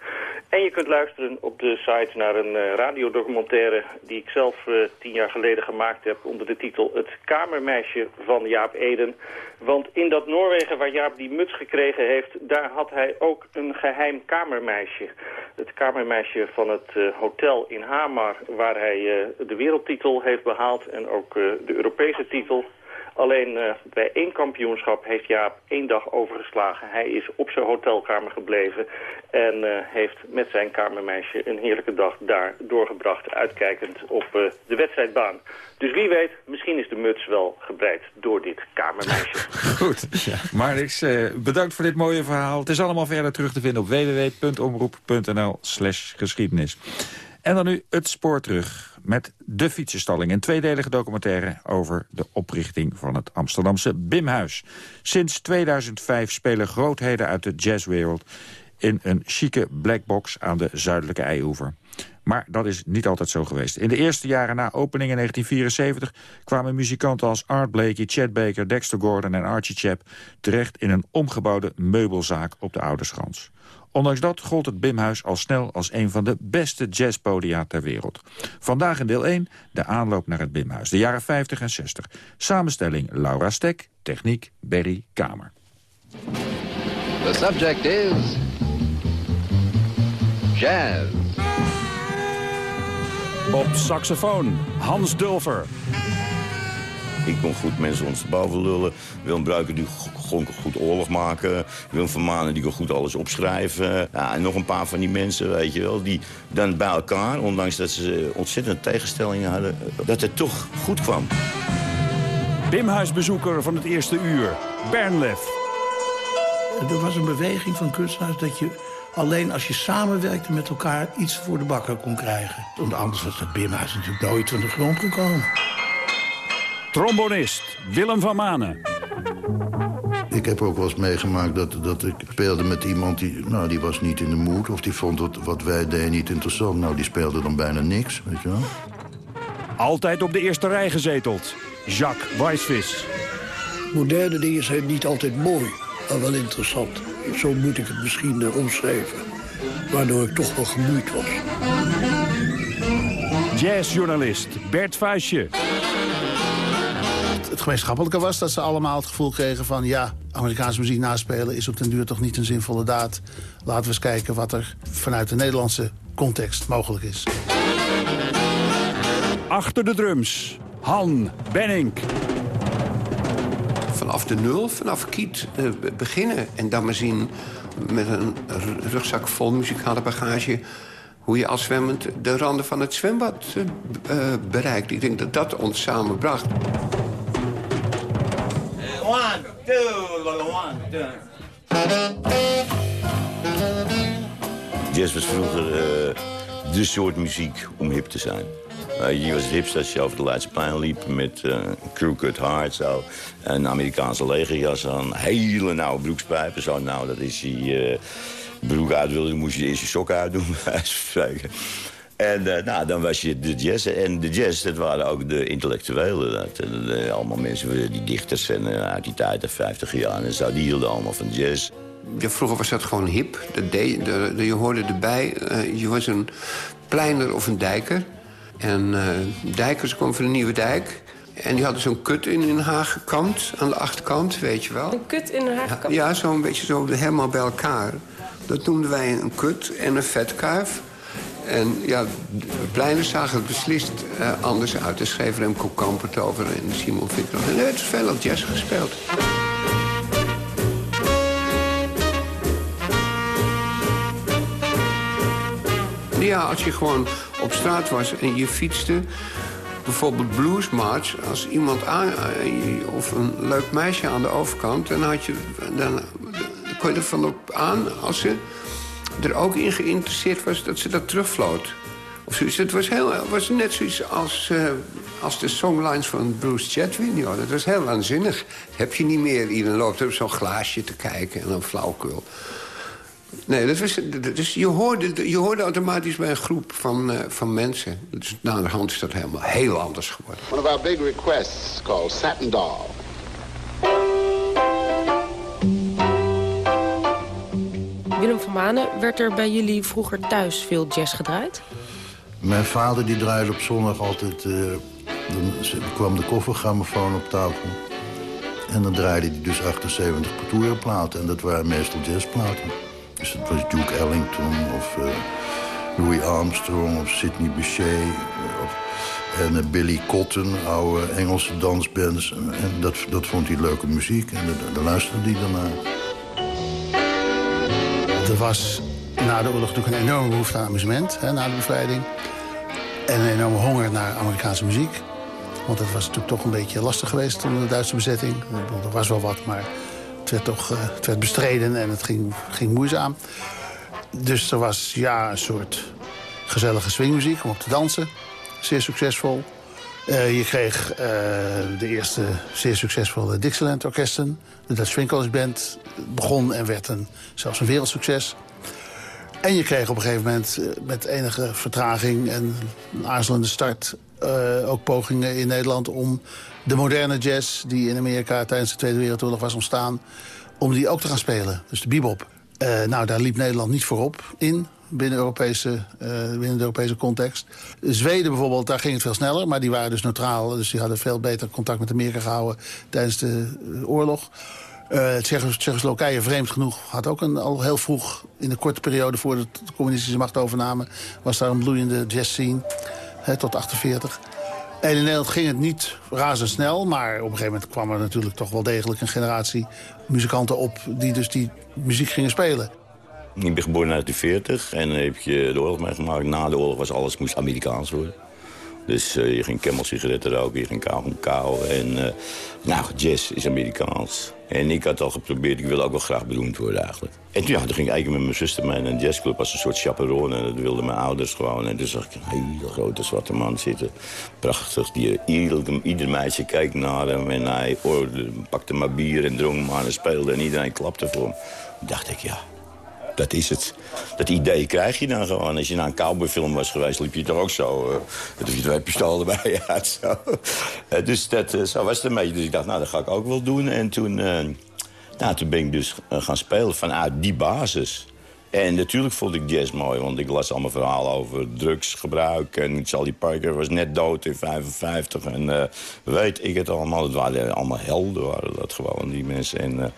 En je kunt luisteren op de site naar een radiodocumentaire... die ik zelf tien jaar geleden gemaakt heb onder de titel... Het kamermeisje van Jaap Eden. Want in dat Noorwegen waar Jaap die muts gekregen heeft... daar had hij ook een geheim kamermeisje. Het kamermeisje van het eh, hotel in Hamar... waar hij eh, de wereldtitel heeft behaald en ook de Europese titel. Alleen bij één kampioenschap heeft Jaap één dag overgeslagen. Hij is op zijn hotelkamer gebleven en heeft met zijn kamermeisje een heerlijke dag daar doorgebracht... uitkijkend op de wedstrijdbaan. Dus wie weet, misschien is de muts wel gebreid door dit kamermeisje. Goed. Ja. Marnix, eh, bedankt voor dit mooie verhaal. Het is allemaal verder terug te vinden op www.omroep.nl slash geschiedenis. En dan nu het spoor terug met De Fietsenstalling. Een tweedelige documentaire over de oprichting van het Amsterdamse Bimhuis. Sinds 2005 spelen grootheden uit de jazzwereld in een chique blackbox aan de zuidelijke Eioever. Maar dat is niet altijd zo geweest. In de eerste jaren na opening in 1974 kwamen muzikanten als Art Blakey, Chad Baker, Dexter Gordon en Archie Chap terecht in een omgebouwde meubelzaak op de Ouderschans. Ondanks dat gold het Bimhuis al snel als een van de beste jazzpodia ter wereld. Vandaag in deel 1 de aanloop naar het Bimhuis, de jaren 50 en 60. Samenstelling Laura Stek, techniek Berry Kamer. The subject is jazz. Op saxofoon, Hans Dulver. Ik kon goed mensen ondersteboven lullen. Willem Bruiker die kon goed oorlog maken. Willem van Manen die kon goed alles opschrijven. Ja, en nog een paar van die mensen, weet je wel, die dan bij elkaar... ondanks dat ze ontzettend tegenstellingen hadden, dat het toch goed kwam. Bimhuisbezoeker van het eerste uur, Bernlef. Er was een beweging van kunstenaars dat je alleen als je samenwerkte met elkaar iets voor de bakker kon krijgen. Want anders was het Bimhuis natuurlijk nooit van de grond gekomen. Trombonist Willem van Manen. Ik heb ook wel eens meegemaakt dat, dat ik speelde met iemand die, nou, die was niet in de mood. Of die vond wat, wat wij deden niet interessant. Nou, die speelde dan bijna niks, weet je wel. Altijd op de eerste rij gezeteld. Jacques Weisvis. Moderne dingen zijn niet altijd mooi, maar wel interessant. Zo moet ik het misschien uh, omschrijven. Waardoor ik toch wel gemoeid was. Jazzjournalist Bert Vuistje. Het gemeenschappelijke was dat ze allemaal het gevoel kregen van... ja, Amerikaanse muziek naspelen is op den duur toch niet een zinvolle daad. Laten we eens kijken wat er vanuit de Nederlandse context mogelijk is. Achter de drums, Han Benning vanaf de nul, vanaf Kiet, uh, beginnen. En dan maar zien met een rugzak vol muzikale bagage... hoe je als zwemmend de randen van het zwembad uh, bereikt. Ik denk dat dat ons samenbracht. One, two, one, two. Jazz was vroeger uh, de soort muziek om hip te zijn. Uh, je was het hipste als je over de Leidseplein liep met uh, crewcut hard, zo. Een Amerikaanse legerjas aan, hele nauwe broekspijpen. Zo nou, dat is die broek uit wilde, moest je eerst je sokken uitdoen. En uh, nou, dan was je de jazz. En de jazz, dat waren ook de intellectuelen. Dat, uh, allemaal mensen, die dichters en uh, uit die tijd, de 50 jaar en zo, die hielden allemaal van jazz. Ja, vroeger was dat gewoon hip. De, de, de, je hoorde erbij, je was een pleiner of een dijker. En uh, dijkers kwam van de Nieuwe Dijk. En die hadden zo'n kut in hun haar gekamd, aan de achterkant, weet je wel. Een kut in hun haar gekamd? Ja, zo'n beetje zo helemaal bij elkaar. Dat noemden wij een kut en een vetkuif. En ja, de pleiners zagen het beslist uh, anders uit. Er schreef Remco Kampert over en Simon Vitter. En er werd veel jazz gespeeld. Ja, als je gewoon op straat was en je fietste... bijvoorbeeld bluesmarch, als iemand aan... Eh, of een leuk meisje aan de overkant... dan, had je, dan, dan kon je ervan op aan als ze er ook in geïnteresseerd was... dat ze dat terugvloot. Of zoiets. Het was, heel, was net zoiets als, uh, als de songlines van Bruce Chatwin. Joh. Dat was heel waanzinnig. Dat heb je niet meer. Iedereen loopt op zo'n glaasje te kijken en een flauwkul. Nee, dat was, dus je, hoorde, je hoorde automatisch bij een groep van, uh, van mensen. Dus na de hand is dat helemaal heel anders geworden. One of our big requests called Satin Doll. Willem van Manen, werd er bij jullie vroeger thuis veel jazz gedraaid? Mijn vader die draaide op zondag altijd... Uh, dan kwam de koffergrammofoon op tafel. En dan draaide hij dus 78 platen. En dat waren meestal jazzplaten. Dus dat was Duke Ellington of uh, Louis Armstrong of Sidney Bechet... Uh, of, en Billy Cotton, oude Engelse dansbands. En, dat, dat vond hij leuke muziek en daar luisterde hij dan naar. Er was na de oorlog natuurlijk een enorme behoefte aan amusement, hè, na de bevrijding. En een enorme honger naar Amerikaanse muziek. Want het was natuurlijk toch een beetje lastig geweest onder de Duitse bezetting. Er was wel wat, maar het werd toch het werd bestreden en het ging, ging moeizaam. Dus er was ja, een soort gezellige swingmuziek om op te dansen. Zeer succesvol. Uh, je kreeg uh, de eerste zeer succesvolle Dixieland orkesten. De Dutch College Band begon en werd een, zelfs een wereldsucces. En je kreeg op een gegeven moment uh, met enige vertraging en een aarzelende start... ook pogingen in Nederland om de moderne jazz... die in Amerika tijdens de Tweede Wereldoorlog was ontstaan... om die ook te gaan spelen, dus de bebop. nou, daar liep Nederland niet voorop in binnen, Europese, uh, binnen de Europese context. Zweden bijvoorbeeld, daar ging het veel sneller, maar die waren dus neutraal. Dus die hadden veel beter contact met Amerika gehouden tijdens de uh, oorlog. Uh, Tsjechoslowakije, vreemd genoeg, had ook een, al heel vroeg... in de korte periode voor de communistische machtovername... was daar een bloeiende jazz scene, hè, tot 48. En in Nederland ging het niet razendsnel... maar op een gegeven moment kwam er natuurlijk toch wel degelijk een generatie muzikanten op... die dus die muziek gingen spelen. Ik ben geboren in 1940 en heb je de oorlog meegemaakt. Na de oorlog was alles moest Amerikaans worden. Dus uh, je ging Camel sigaretten roken, je ging kauwen kauwen. En uh, nou, jazz is Amerikaans. En ik had al geprobeerd, ik wilde ook wel graag beroemd worden eigenlijk. En toen, ja, toen ging ik eigenlijk met mijn zuster mee naar een jazzclub als een soort chaperone. En dat wilden mijn ouders gewoon. En toen zag ik een hele grote zwarte man zitten. Prachtig. Die, ieder, ieder meisje keek naar hem en hij pakte maar bier en dronk maar en speelde. En iedereen klapte voor hem. Toen dacht ik, ja, dat is het. Dat idee krijg je dan gewoon. Als je naar een cowboyfilm was geweest, liep je toch ook zo... Uh, dat je twee pistolen bij je had. Zo. Uh, dus dat, uh, zo was het een beetje. Dus ik dacht, nou, dat ga ik ook wel doen. En toen, nou, toen ben ik dus gaan spelen vanuit die basis. En natuurlijk vond ik jazz mooi, want ik las allemaal verhalen over drugsgebruik. En Charlie Parker was net dood in 55. En weet ik het allemaal. Het waren allemaal helden, waren dat gewoon, die mensen. En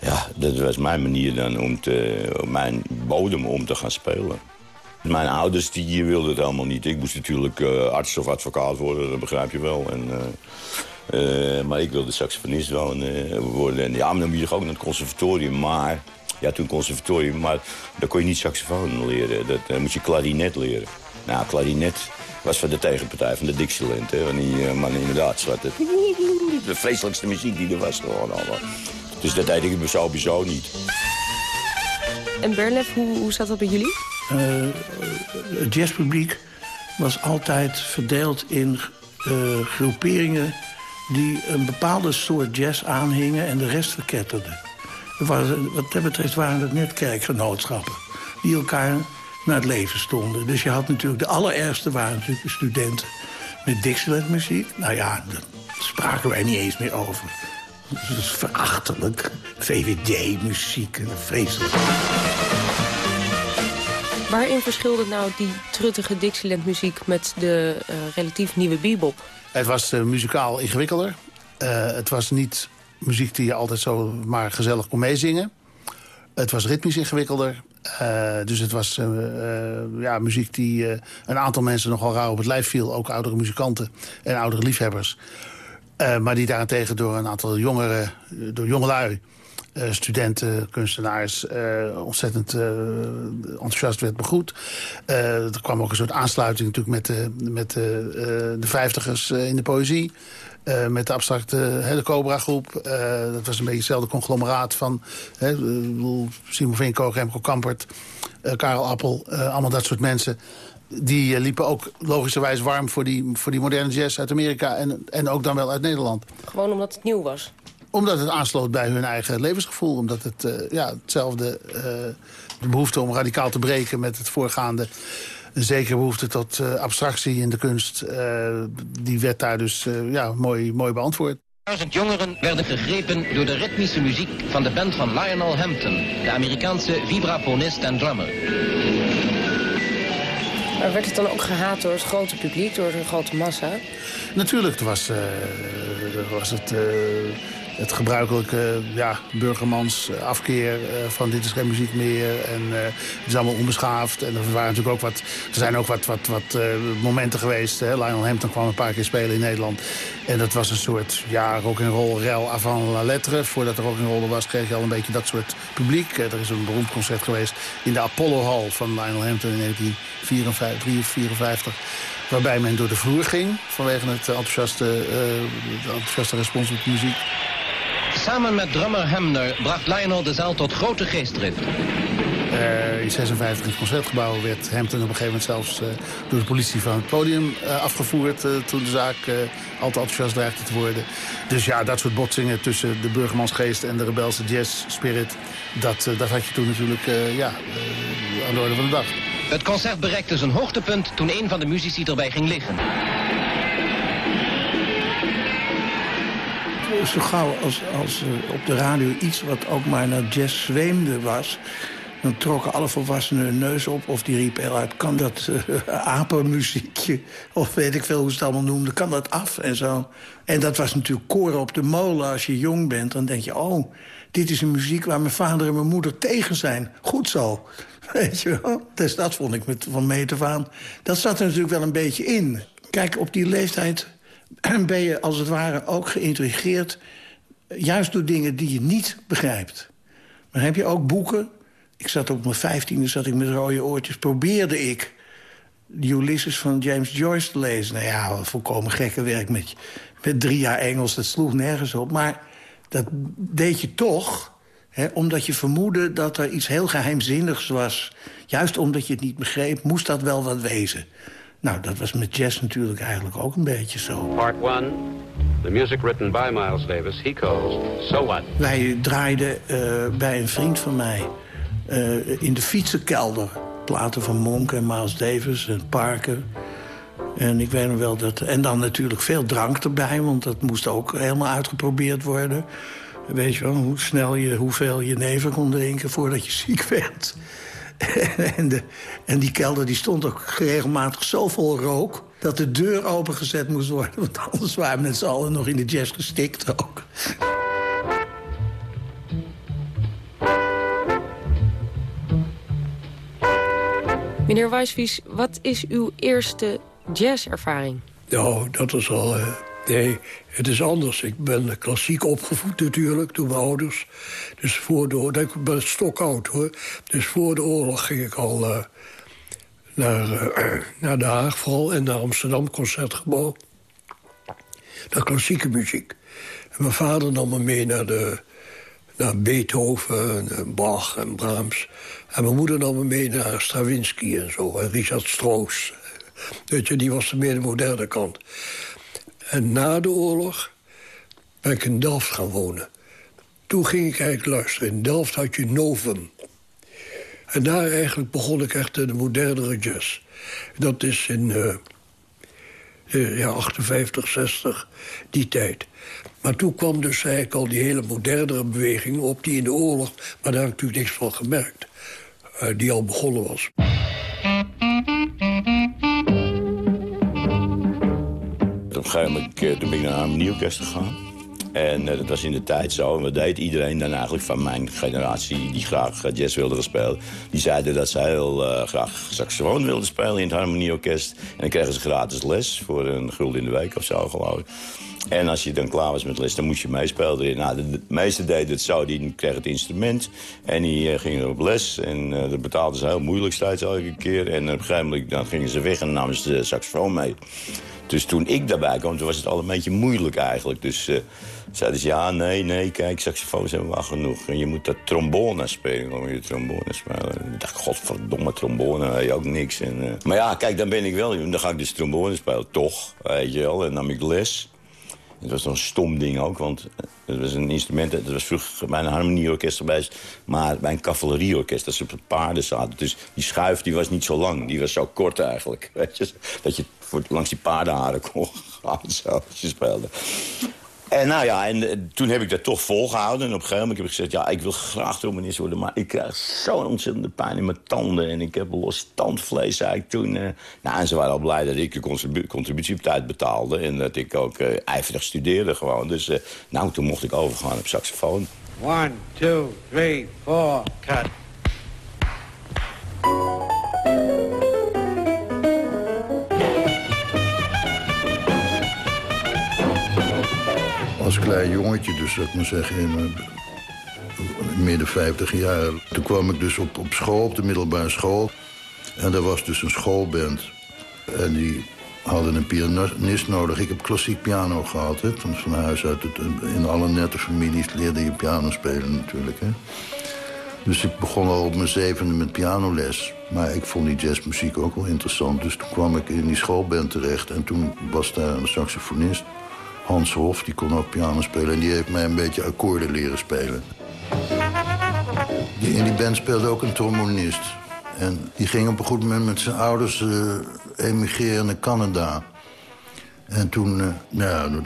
ja, dat was mijn manier dan om te, mijn bodem om te gaan spelen. Mijn ouders die wilden het helemaal niet. Ik moest natuurlijk uh, arts of advocaat worden, dat begrijp je wel. En, uh, uh, maar ik wilde saxofonist worden. En ja, maar dan moet je ook naar het conservatorium. Maar, ja, toen conservatorium, maar dan kon je niet saxofoon leren. Dat moet je klarinet leren. Nou, klarinet was van de tegenpartij, van de Dixieland. Hè, van die man inderdaad, zwarte. De vreselijkste muziek die er was gewoon allemaal. Dus dat deed ik sowieso niet. En Berlef, hoe, hoe zat dat bij jullie? Uh, het jazzpubliek was altijd verdeeld in uh, groeperingen... die een bepaalde soort jazz aanhingen en de rest verketterden. Wat dat betreft waren het net kerkgenootschappen... die elkaar naar het leven stonden. Dus je had natuurlijk... de allerergste waren natuurlijk de studenten met Dixieland muziek. Nou ja, daar spraken wij niet eens meer over. Dat is verachtelijk. VVD, muziek, vreselijk. Waarin verschilde nou die truttige Dixieland muziek met de uh, relatief nieuwe bebop? Het was uh, muzikaal ingewikkelder. Uh, het was niet muziek die je altijd zo maar gezellig kon meezingen. Het was ritmisch ingewikkelder. dus het was ja, muziek die een aantal mensen nogal rauw op het lijf viel. Ook oudere muzikanten en oudere liefhebbers. Uh, maar die daarentegen door een aantal jongeren, door jongelui... Uh, studenten, kunstenaars, ontzettend enthousiast werd begroet. er kwam ook een soort aansluiting natuurlijk met de, met de, vijftigers in de poëzie. met de abstracte de Cobra-groep. dat was een beetje hetzelfde conglomeraat van Simon Vinko, Remco Kampert, Karel Appel. allemaal dat soort mensen die uh, liepen ook logischerwijs warm voor die, voor die moderne jazz uit Amerika... En, en ook dan wel uit Nederland. Gewoon omdat het nieuw was? Omdat het aansloot bij hun eigen levensgevoel. Omdat het uh, ja, hetzelfde, uh, de behoefte om radicaal te breken met het voorgaande... een zekere behoefte tot abstractie in de kunst... die werd daar dus ja, mooi, mooi beantwoord. Duizend jongeren werden gegrepen door de ritmische muziek van de band van Lionel Hampton... de Amerikaanse vibrafonist en drummer. Maar werd het dan ook gehaat door het grote publiek, door de grote massa? Natuurlijk was, uh, was het... Uh, het gebruikelijke ja, burgermans afkeer van dit is geen muziek meer. En het is allemaal onbeschaafd. En er waren natuurlijk ook wat, er zijn ook wat, wat, wat momenten geweest. Hè. Lionel Hampton kwam een paar keer spelen in Nederland. En dat was een soort ja, rock'n'roll rel avant la lettre. Voordat er rock'n'roll was, kreeg je al een beetje dat soort publiek. Er is een beroemd concert geweest in de Apollo Hall van Lionel Hampton in 1954. Waarbij men door de vloer ging vanwege het enthousiaste, uh, enthousiaste respons op de muziek. Samen met drummer Hemner bracht Lionel de zaal tot grote geestdrift. Uh, in 56 in het concertgebouw werd Hampton op een gegeven moment zelfs uh, door de politie van het podium uh, afgevoerd. toen de zaak al te enthousiast dreigde te worden. Dus ja, dat soort botsingen tussen de burgermansgeest en de rebelse jazz spirit. Dat, dat had je toen natuurlijk ja, aan de orde van de dag. Het concert bereikte zijn hoogtepunt toen een van de muzici erbij ging liggen. Zo gauw als, als op de radio iets wat ook maar naar jazz zweemde was... dan trokken alle volwassenen hun neus op of die riepen heel uit... kan dat uh, apenmuziekje, of weet ik veel hoe ze het allemaal noemden... kan dat af en zo. En dat was natuurlijk koren op de molen als je jong bent. Dan denk je, oh, dit is een muziek waar mijn vader en mijn moeder tegen zijn. Goed zo. Weet je wel? Dus dat vond ik met, van meet af aan. Dat zat er natuurlijk wel een beetje in. Kijk, op die leeftijd ben je als het ware ook geïntrigeerd... juist door dingen die je niet begrijpt. Maar heb je ook boeken... Ik zat op mijn vijftiende, zat ik met rode oortjes... probeerde ik Ulysses van James Joyce te lezen. Nou ja, volkomen gekke werk met, met drie jaar Engels. Dat sloeg nergens op. Maar dat deed je toch omdat je vermoedde dat er iets heel geheimzinnigs was. Juist omdat je het niet begreep, moest dat wel wat wezen. Nou, dat was met jazz natuurlijk eigenlijk ook een beetje zo. Part 1, the music written by Miles Davis. He calls So What? Wij draaiden uh, bij een vriend van mij uh, in de fietsenkelder... platen van Monk en Miles Davis en Parker... En ik weet nog wel dat... En dan natuurlijk veel drank erbij, want dat moest ook helemaal uitgeprobeerd worden. Weet je wel, hoe snel je, hoeveel je neven kon drinken voordat je ziek werd. en, de, en die kelder die stond ook regelmatig zo vol rook... dat de deur opengezet moest worden. Want anders waren we met z'n allen nog in de jazz gestikt ook. Meneer Wijsvies, wat is uw eerste jazzervaring? Nou, dat is al... Uh Nee, het is anders. Ik ben klassiek opgevoed natuurlijk door mijn ouders. Dus voor de oorlog, ik ben stokoud hoor. Dus voor de oorlog ging ik al uh, naar, uh, naar Den Haag vooral en naar Amsterdam Concertgebouw. Naar klassieke muziek. Mijn vader nam me mee naar, de, naar Beethoven, en Bach en Brahms. En mijn moeder nam me mee naar Stravinsky en zo. En Richard Strauss. Weet je, die was de meer de moderne kant. En na de oorlog ben ik in Delft gaan wonen. Toen ging ik eigenlijk luisteren. In Delft had je Novum. En daar eigenlijk begon ik echt de modernere jazz. Dat is in uh, ja, 58, 60, die tijd. Maar toen kwam dus eigenlijk al die hele modernere beweging op... die in de oorlog, maar daar heb ik natuurlijk niks van gemerkt... Uh, die al begonnen was. Op een gegeven eh, toen ben ik naar harmonieorkest gegaan. En uh, dat was in de tijd zo. En wat deed iedereen dan eigenlijk van mijn generatie... die graag uh, jazz wilde spelen. Die zeiden dat zij heel graag saxofoon wilden spelen in het harmonieorkest. En dan kregen ze gratis les voor een gulden in de week of zo, geloof ik. En als je dan klaar was met les, dan moest je meespelen. Nou, de, meeste deden het zo. Die kreeg het instrument en die gingen op les. En dat betaalden ze heel moeilijk steeds elke keer. En op een gegeven moment dan gingen ze weg en namen ze de saxofoon mee. Dus toen ik daarbij kwam, toen was het al een beetje moeilijk eigenlijk. Dus uh, zeiden ze, ja, nee, nee, kijk, saxofoons hebben we wel genoeg. En je moet dat trombone spelen, dan je trombone spelen. En ik dacht, godverdomme, trombone, je ook niks. En, uh, maar ja, kijk, dan ben ik wel, dan ga ik dus trombone spelen, toch, weet je wel. En dan nam ik les. Het was een stom ding ook, want het was een instrument... Het was vroeger bij een harmonieorkest geweest, maar bij een cavalerieorkest... dat ze op paarden zaten. Dus die schuif die was niet zo lang, die was zo kort eigenlijk. Weet je? Dat je langs die paardenharen kon gaan, zo, als je speelde. En nou ja, en eh, toen heb ik dat toch volgehouden. En op een gegeven moment heb ik gezegd... ja, ik wil graag trombonist worden... maar ik krijg zo'n ontzettende pijn in mijn tanden... en ik heb los tandvlees, zei toen. Uh, nou, en ze waren al blij dat ik de contributie op tijd betaalde... en dat ik ook uh, ijverig studeerde gewoon. Dus nou, toen mocht ik overgaan op saxofoon. One, two, three, four, cut. Als klein jongetje, dus dat maar zeggen, in mijn midden 50 jaar. Toen kwam ik dus op, op school, op de middelbare school. En er was dus een schoolband. En die hadden een pianist nodig. Ik heb klassiek piano gehad, hè, van, van huis uit. Het, in alle nette families leerde je piano spelen natuurlijk. Hè. Dus ik begon al op mijn zevende met pianoles. Maar ik vond die jazzmuziek ook wel interessant. Dus toen kwam ik in die schoolband terecht. En toen was daar een saxofonist. Hans Hof, die kon ook piano spelen. En die heeft mij een beetje akkoorden leren spelen. in die band speelde ook een trombonist. En die ging op een goed moment met zijn ouders uh, emigreren naar Canada. En toen, uh, nou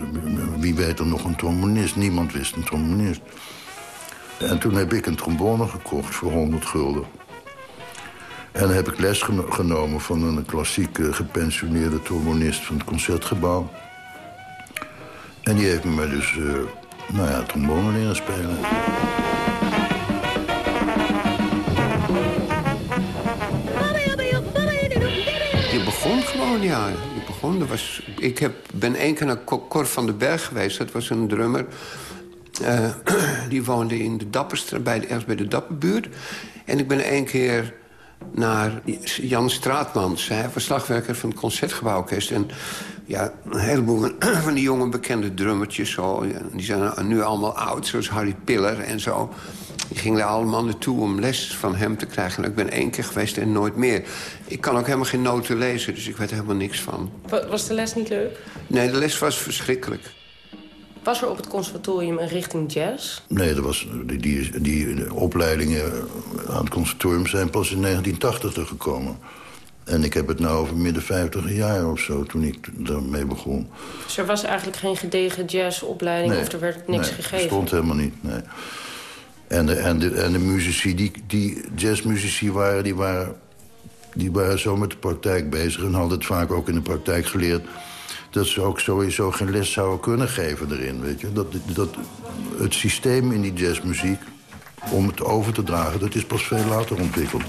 wie weet er nog een trombonist? Niemand wist een trombonist. En toen heb ik een trombone gekocht voor 100 gulden. En dan heb ik les genomen van een klassieke gepensioneerde trombonist van het Concertgebouw. En die heeft me dus, uh, nou ja, trombone leren spelen. Je begon gewoon, ja. Je begon, er was, ik heb, ben één keer naar Cor van den Berg geweest. Dat was een drummer. Uh, die woonde in de Dapperstraat, bij, ergens bij de Dapperbuurt. En ik ben één keer naar Jan Straatmans. Hij was slagwerker van het Concertgebouworkest. En ja, een heleboel van die jonge bekende drummertjes... Zo, die zijn nu allemaal oud, zoals Harry Piller en zo. Die gingen daar allemaal naartoe om les van hem te krijgen. En ik ben één keer geweest en nooit meer. Ik kan ook helemaal geen noten lezen, dus ik weet helemaal niks van. Was de les niet leuk? Nee, de les was verschrikkelijk. Was er op het conservatorium een richting jazz? Nee, er was, die, die, die opleidingen aan het conservatorium zijn pas in 1980 gekomen. En ik heb het nou over midden 50 jaar of zo, toen ik daarmee begon. Dus er was eigenlijk geen gedegen jazzopleiding nee, of er werd niks nee, gegeven? Nee, stond helemaal niet, nee. En de, en de, en de muzici, die, die jazzmuzici waren, die waren, die waren zo met de praktijk bezig... en hadden het vaak ook in de praktijk geleerd... dat ze ook sowieso geen les zouden kunnen geven erin, weet je. Dat, dat, het systeem in die jazzmuziek, om het over te dragen... dat is pas veel later ontwikkeld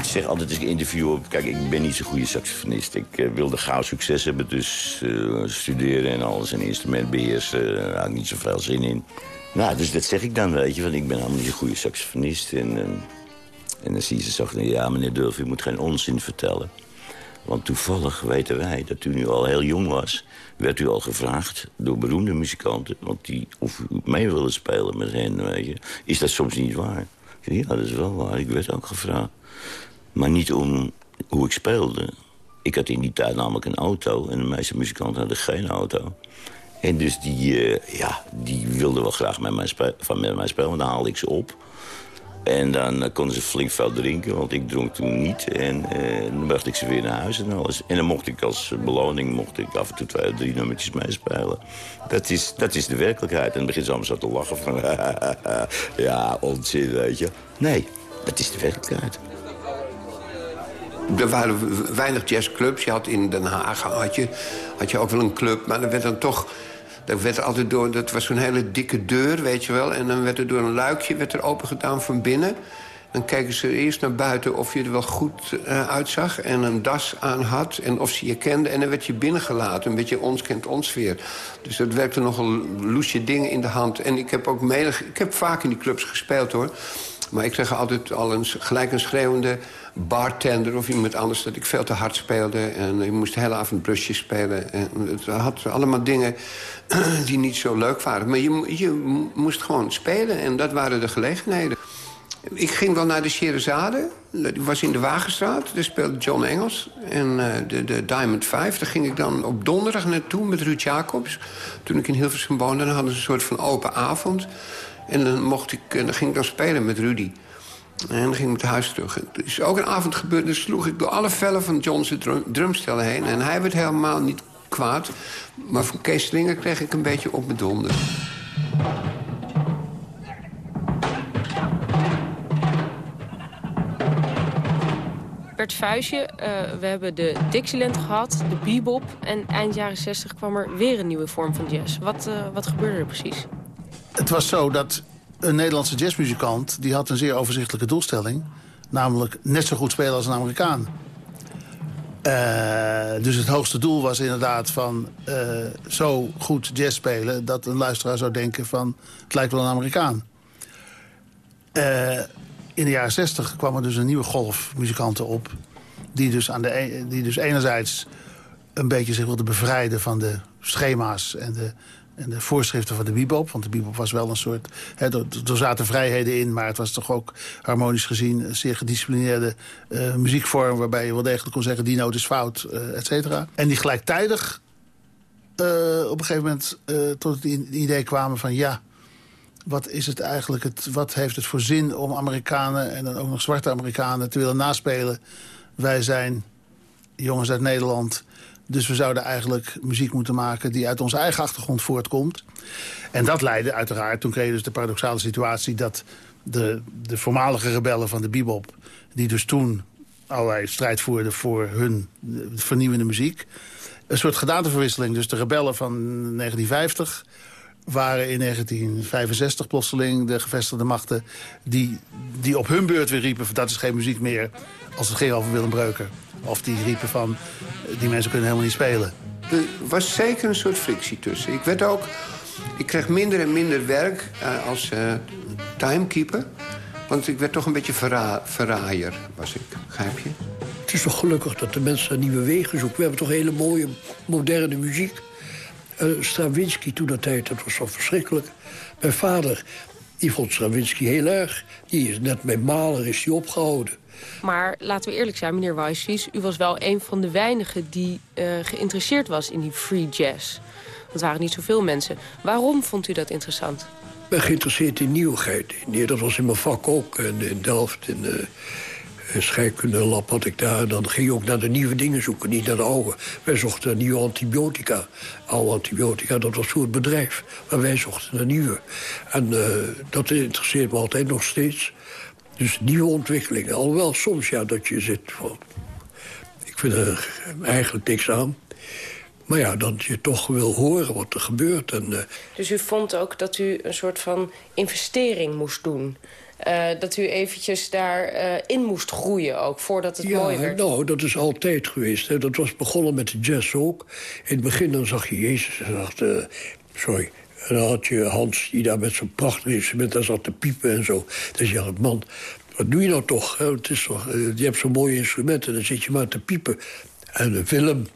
ik zeg altijd als ik interview op... Kijk, ik ben niet zo'n goede saxofonist. Ik uh, wilde gauw succes hebben, dus uh, studeren en alles. Een instrument beheersen, daar had ik niet zoveel zin in. Nou, dus dat zeg ik dan, weet je. Want ik ben helemaal niet zo'n goede saxofonist. En, uh, en dan zie je ze zo. Ja, meneer Dulf, u moet geen onzin vertellen. Want toevallig weten wij dat u nu al heel jong was... werd u al gevraagd door beroemde muzikanten... want die, of u mee wilde spelen met hen, weet je. Is dat soms niet waar? Ja, dat is wel waar. Ik werd ook gevraagd. Maar niet om hoe ik speelde. Ik had in die tijd namelijk een auto. En de meeste muzikanten hadden geen auto. En dus die, uh, ja, die wilden wel graag met mij, van mij spelen. Want dan haalde ik ze op. En dan uh, konden ze flink veel drinken, want ik dronk toen niet. En uh, dan bracht ik ze weer naar huis en alles. En dan mocht ik als beloning mocht ik af en toe twee of drie nummertjes meespelen. Dat is, dat is de werkelijkheid. En dan begint ze allemaal te lachen van... ja, onzin, weet je. Nee, dat is de werkelijkheid er waren weinig jazzclubs. Je had in Den Haag had je, had je ook wel een club, maar er werd dan toch... Dat, werd altijd door, dat was zo'n hele dikke deur, weet je wel. En dan werd er door een luikje werd er open gedaan van binnen. Dan keken ze eerst naar buiten of je er wel goed uh, uitzag... en een das aan had en of ze je kende. En dan werd je binnengelaten, een beetje ons kent ons sfeer. Dus dat werkte nogal loesje dingen in de hand. En ik heb ook medig, ik heb vaak in die clubs gespeeld, hoor. Maar ik zeg altijd al een, gelijk een schreeuwende bartender of iemand anders... dat ik veel te hard speelde en ik moest de hele avond brusjes spelen. En het had allemaal dingen die niet zo leuk waren. Maar je, je moest gewoon spelen en dat waren de gelegenheden. Ik ging wel naar de Sherazade. Die was in de Wagenstraat. Daar speelde John Engels. En uh, de, de Diamond Five. Daar ging ik dan op donderdag naartoe met Ruud Jacobs. Toen ik in Hilversum woonde, dan hadden ze een soort van open avond. En dan, mocht ik, dan ging ik dan spelen met Rudy. En dan ging ik met huis terug. Er is ook een avond gebeurd, dan sloeg ik door alle vellen van John's drum, drumstellen heen. En hij werd helemaal niet kwaad. Maar van Kees Slinger kreeg ik een beetje op mijn donder. Bert Vuijsje, eh, we hebben de Dixieland gehad, de bebop... en eind jaren 60 kwam er weer een nieuwe vorm van jazz. Wat, uh, wat gebeurde er precies? Het was zo dat een Nederlandse jazzmuzikant... die had een zeer overzichtelijke doelstelling. Namelijk net zo goed spelen als een Amerikaan. Uh, dus het hoogste doel was inderdaad van zo goed jazz spelen... dat een luisteraar zou denken van het lijkt wel een Amerikaan in de jaren 60 kwam er dus een nieuwe golf muzikanten op... die dus, aan de, e- die dus enerzijds een beetje zich wilden bevrijden van de schema's... en de, en de voorschriften van de bebop. Want de bebop was wel een soort... Hè, er, zaten vrijheden in, maar het was toch ook harmonisch gezien... een zeer gedisciplineerde uh, muziekvorm... waarbij je wel degelijk kon zeggen, die noot is fout, uh, et cetera. En die gelijktijdig uh, op een gegeven moment tot het idee kwamen van... ja, wat, is het eigenlijk het, wat heeft het voor zin om Amerikanen... en dan ook nog zwarte Amerikanen te willen naspelen? Wij zijn jongens uit Nederland... Dus we zouden eigenlijk muziek moeten maken die uit onze eigen achtergrond voortkomt. En dat leidde uiteraard, toen kreeg je dus de paradoxale situatie... dat de, de voormalige rebellen van de bebop, die dus toen allerlei strijd voerden voor hun vernieuwende muziek... een soort gedaanteverwisseling. Dus de rebellen van 1950 waren in 1965 plotseling de gevestigde machten... die, die op hun beurt weer riepen dat is geen muziek meer... als het ging over Willem Breuker. Of die riepen van die mensen kunnen helemaal niet spelen. Er was zeker een soort frictie tussen. Ik werd ook... Ik kreeg minder en minder werk uh, als uh, timekeeper. Want ik werd toch een beetje verra verraaier, was ik. Begrijp je? Het is toch gelukkig dat de mensen nieuwe wegen zoeken. We hebben toch hele mooie, moderne muziek. Uh, Stravinsky toen dat tijd, dat was zo verschrikkelijk. Mijn vader, die vond Stravinsky heel erg. Die is net met Maler is die opgehouden. Maar laten we eerlijk zijn, meneer Weissvies... u was wel een van de weinigen die uh, geïnteresseerd was in die free jazz. Dat waren niet zoveel mensen. Waarom vond u dat interessant? Ik ben geïnteresseerd in nieuwigheid. Nee, dat was in mijn vak ook. En in Delft, in, uh, scheikundelab had ik daar. Dan ging je ook naar de nieuwe dingen zoeken, niet naar de oude. Wij zochten naar nieuwe antibiotica. Oude antibiotica, dat was voor het bedrijf. Maar wij zochten naar nieuwe. En uh, dat interesseert me altijd nog steeds. Dus nieuwe ontwikkelingen. Alhoewel soms ja, dat je zit van... Ik vind er eigenlijk niks aan. Maar ja, dat je toch wil horen wat er gebeurt. En, uh... Dus u vond ook dat u een soort van investering moest doen... Uh, dat u eventjes daarin uh, in moest groeien ook, voordat het ja, mooi werd? nou, dat is altijd geweest. Hè. Dat was begonnen met de jazz ook. In het begin dan zag je Jezus en dacht... Sorry, en dan had je Hans die daar met zijn prachtig instrument... daar zat te piepen en zo. Dan je dacht, man, wat doe je nou toch? Het is toch je hebt zo'n mooie instrumenten, dan zit je maar te piepen. En Willem,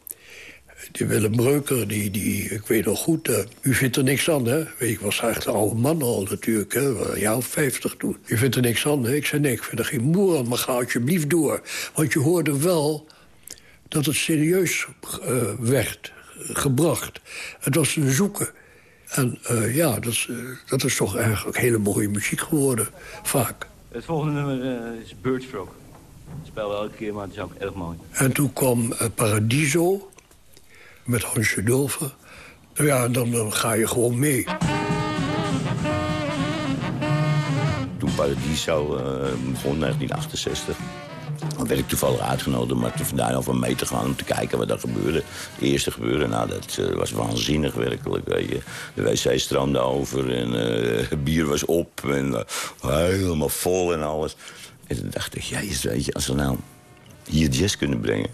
die Willem Breuker, die, die, ik weet nog goed, uh, u vindt er niks aan, hè? Ik was echt een oude man al natuurlijk, hè? Een of vijftig toen. U vindt er niks aan, hè? Ik zei, nee, ik vind er geen moer aan, maar ga alsjeblieft door. Want je hoorde wel dat het serieus werd gebracht. Het was een zoeken. En uh, ja, dat is, dat is toch eigenlijk hele mooie muziek geworden, vaak. Het volgende nummer is Birdstroke. Ik speel wel elke keer, maar het is ook erg mooi. En toen kwam Paradiso met Hansje Dulfer. Nou ja, dan, dan ga je gewoon mee. Toen Paradiso uh, begon, 1968... Dan werd ik toevallig uitgenodigd om vandaan over mee te gaan... om te kijken wat er gebeurde. Het eerste gebeurde, nou, dat uh, was waanzinnig werkelijk. Weet je. De wc stroomde over en uh, het bier was op en uh, helemaal vol en alles. En toen dacht ik, jezus, weet je, als we nou hier jazz kunnen brengen...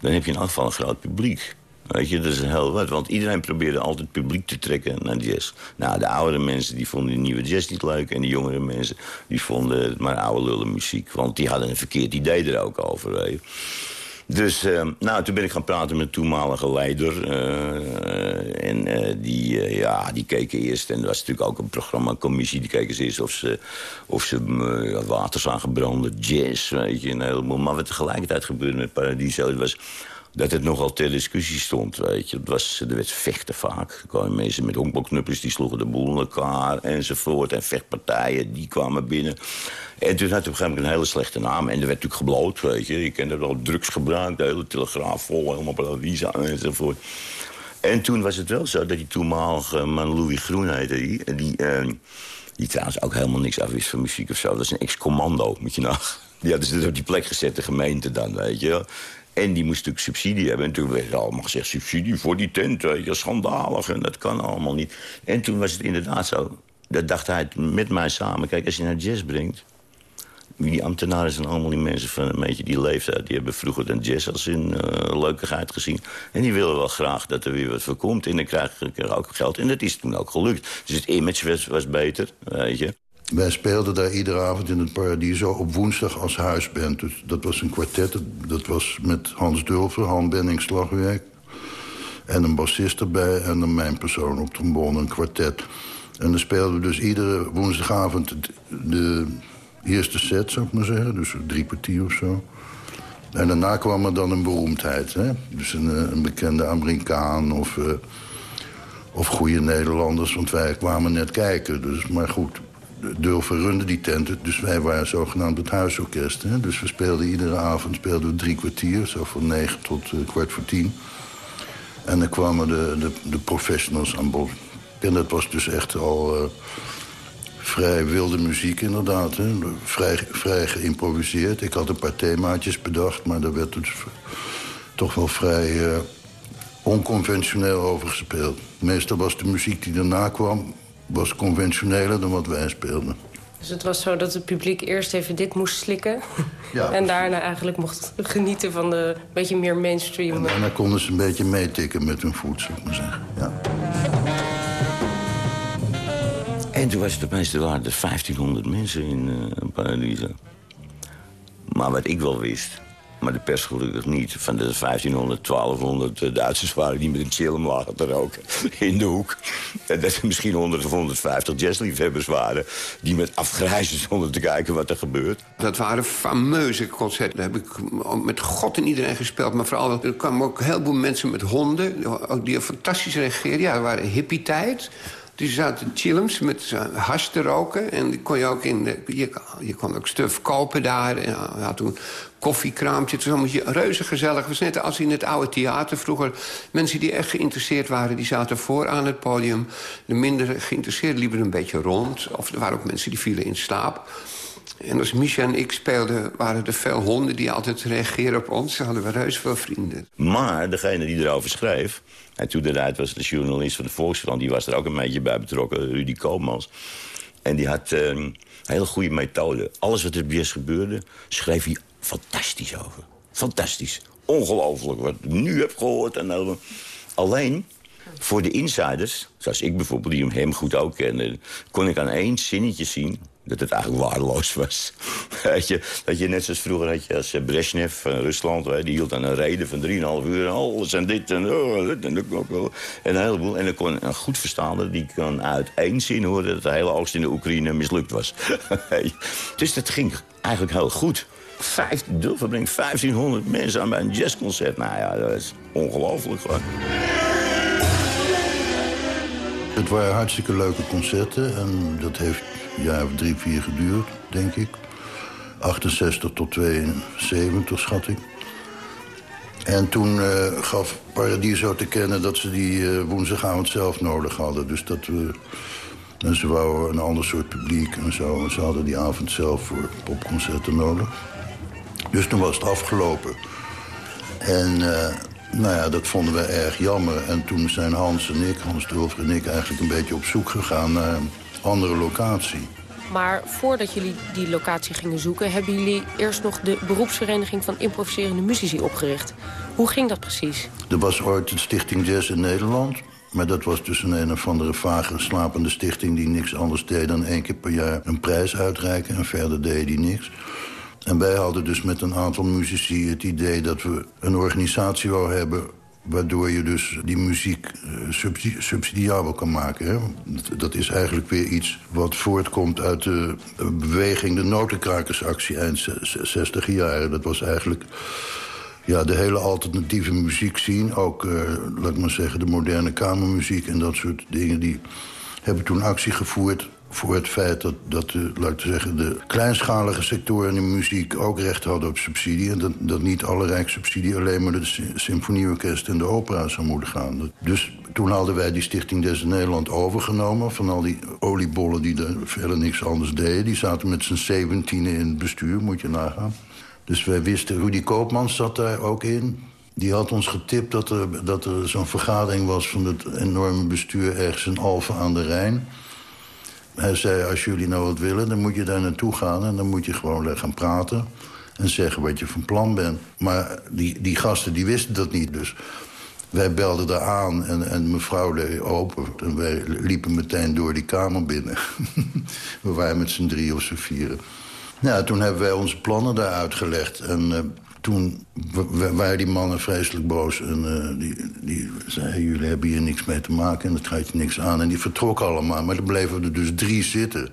dan heb je in elk geval een groot publiek. Weet je, dat is heel wat. Want iedereen probeerde altijd publiek te trekken naar jazz. Nou, de oudere mensen die vonden de nieuwe jazz niet leuk. En de jongere mensen die vonden het maar oude lullen muziek. Want die hadden een verkeerd idee er ook over. Dus uh, nou, toen ben ik gaan praten met de toenmalige leider. Uh, en uh, die, ja, die keken eerst, en er was natuurlijk ook een programmacommissie... die keken eerst of ze, of ze water zagen branden, jazz, weet je, een heleboel. Maar wat tegelijkertijd gebeurde met Paradiso... was dat het nogal ter discussie stond, weet je. Het was, er werd vechten vaak. Er kwamen mensen met honkbalknuppels, die sloegen de boel in elkaar enzovoort. En vechtpartijen, die kwamen binnen. En toen had het op een gegeven moment een hele slechte naam. En er werd natuurlijk gebloot, weet je. Je kende wel drugsgebruik, de hele telegraaf vol, helemaal Paradisa enzovoort. En toen was het wel zo dat die toenmalige man Louis Groen heette die... die uh, die trouwens ook helemaal niks afwist van muziek of zo. Dat is een ex-commando, moet je nog. Die hadden ze op die plek gezet, de gemeente dan, weet je en die moest natuurlijk subsidie hebben. En toen werd er allemaal gezegd, subsidie voor die tent, je, schandalig. En dat kan allemaal niet. En toen was het inderdaad zo. Dat dacht hij met mij samen. Kijk, als je naar jazz brengt... Die ambtenaren zijn allemaal die mensen van een beetje die leeftijd. Die hebben vroeger dan jazz als een uh, leukigheid gezien. En die willen wel graag dat er weer wat voor komt. En dan krijg je ook geld. En dat is toen ook gelukt. Dus het image was, was beter, weet je. Wij speelden daar iedere avond in het Paradiso op woensdag als huisband. Dus dat was een kwartet. Dat was met Hans Dulfer, Han Benning slagwerk. En een bassist erbij en dan mijn persoon op trombone, een kwartet. En dan speelden we dus iedere woensdagavond de eerste set, zou ik maar zeggen. Dus drie kwartier of zo. En daarna kwam er dan een beroemdheid. Hè? Dus een, eh, bekende Amerikaan of, uh, of goede Nederlanders. Want wij kwamen net kijken. Dus, maar goed, Dulfer runde die tenten. Dus wij waren zogenaamd het huisorkest. Dus we speelden iedere avond speelden drie kwartier. Zo van negen tot uh, kwart voor tien. En dan kwamen de, de, de professionals aan bod. En dat was dus echt al uh, vrij wilde muziek inderdaad. Hè? Vrij, vrij geïmproviseerd. Ik had een paar themaatjes bedacht, maar daar werd dus toch wel vrij uh, onconventioneel over gespeeld. Meestal was de muziek die daarna kwam... was conventioneler dan wat wij speelden. Dus het was zo dat het publiek eerst even dit moest slikken... Ja. en daarna eigenlijk mocht genieten van de beetje meer mainstream... En daarna konden ze een beetje meetikken met hun voet, zou ik maar zeggen. Ja. En toen was het opeens, er waren er 1500 mensen in uh, Paradiso. Maar wat ik wel wist, maar de pers gelukkig niet... van de 1500, 1200 Duitsers waren die met een chillum lagen te roken in de hoek. En dat er misschien 100 of 150 jazzliefhebbers waren... die met afgrijzen stonden te kijken wat er gebeurt. Dat waren fameuze concerten. Daar heb ik met God en iedereen gespeeld. Maar vooral, er kwamen ook heel veel mensen met honden... die fantastisch reageerden. Ja, er waren hippie-tijd... Die zaten chillums met hash te roken. En die kon je ook in de, je, je kon ook stuf kopen daar. Had toen koffiekraampje. Het was allemaal reuze gezellig. Het was net als in het oude theater vroeger. Mensen die echt geïnteresseerd waren, die zaten voor aan het podium. De minder geïnteresseerden liepen een beetje rond. Of er waren ook mensen die vielen in slaap. En als Misha en ik speelden, waren er veel honden die altijd reageerden op ons. Ze hadden we reuze veel vrienden. Maar degene die erover schreef... en toen tijd was de journalist van de Volkskrant... die was er ook een beetje bij betrokken, Rudy Koopmans. En die had een hele goede methode. Alles wat er best gebeurde, schreef hij fantastisch over. Fantastisch. Ongelooflijk wat ik nu heb gehoord. En, alleen, voor de insiders, zoals ik bijvoorbeeld, die hem goed ook kende... kon ik aan één zinnetje zien dat het eigenlijk waardeloos was. Weet je, dat je net zoals vroeger had je als Brezhnev van Rusland... Die hield dan een reden van 3,5 uur en alles en dit en oh, dit en dat. En een heleboel. En dan kon een goed verstaander die kan uit één zin horen... dat de hele oogst in de Oekraïne mislukt was. dus dat ging eigenlijk heel goed. Vijf, Dulfer brengt 1500 mensen aan bij een jazzconcert. Nou ja, dat is ongelooflijk gewoon. Het waren hartstikke leuke concerten en dat heeft een jaar of drie, vier geduurd, denk ik. 68 tot 72, schat ik. En toen uh, gaf Paradiso te kennen dat ze die uh, woensdagavond zelf nodig hadden. Dus dat we... En ze wouden een ander soort publiek en zo. En ze hadden die avond zelf voor popconcerten nodig. Dus toen was het afgelopen. En uh, nou ja, dat vonden we erg jammer. En toen zijn Hans en ik, Hans Dulfer en ik... eigenlijk een beetje op zoek gegaan naar een andere locatie. Maar voordat jullie die locatie gingen zoeken... hebben jullie eerst nog de beroepsvereniging van improviserende muzici opgericht. Hoe ging dat precies? Er was ooit een stichting Jazz in Nederland. Maar dat was dus een een of andere vage slapende stichting... die niks anders deed dan één keer per jaar een prijs uitreiken. En verder deed die niks. En wij hadden dus met een aantal muzici het idee dat we een organisatie wou hebben waardoor je dus die muziek subsidi subsidiabel kan maken. Dat is eigenlijk weer iets wat voortkomt uit de beweging... de notenkrakersactie eind 60 jaren. Dat was eigenlijk ja, de hele alternatieve muziek zien. Ook, uh, laat ik maar zeggen, de moderne kamermuziek en dat soort dingen... die hebben toen actie gevoerd voor het feit dat, dat de, zeggen, de kleinschalige sectoren in de muziek ook recht hadden op subsidie. En dat, dat niet alle rijkssubsidie alleen maar de symfonieorkest en de opera zou moeten gaan. Dus toen hadden wij die Stichting Des Nederland overgenomen... van al die oliebollen die er verder niks anders deden. Die zaten met z'n zeventienen in het bestuur, moet je nagaan. Dus wij wisten, Rudy Koopmans zat daar ook in. Die had ons getipt dat er, dat er zo'n vergadering was... van het enorme bestuur ergens in Alphen aan de Rijn. Hij zei, als jullie nou wat willen, dan moet je daar naartoe gaan... en dan moet je gewoon gaan praten en zeggen wat je van plan bent. Maar die, die gasten die wisten dat niet, dus... Wij belden daar aan en, en mevrouw deed open. En wij liepen meteen door die kamer binnen. We waren met z'n drie of z'n vieren. Nou, toen hebben wij onze plannen daar uitgelegd. En uh, toen waren die mannen vreselijk boos. En uh, die, die zeiden, jullie hebben hier niks mee te maken... en dat gaat je niks aan. En die vertrokken allemaal. Maar er bleven er dus drie zitten.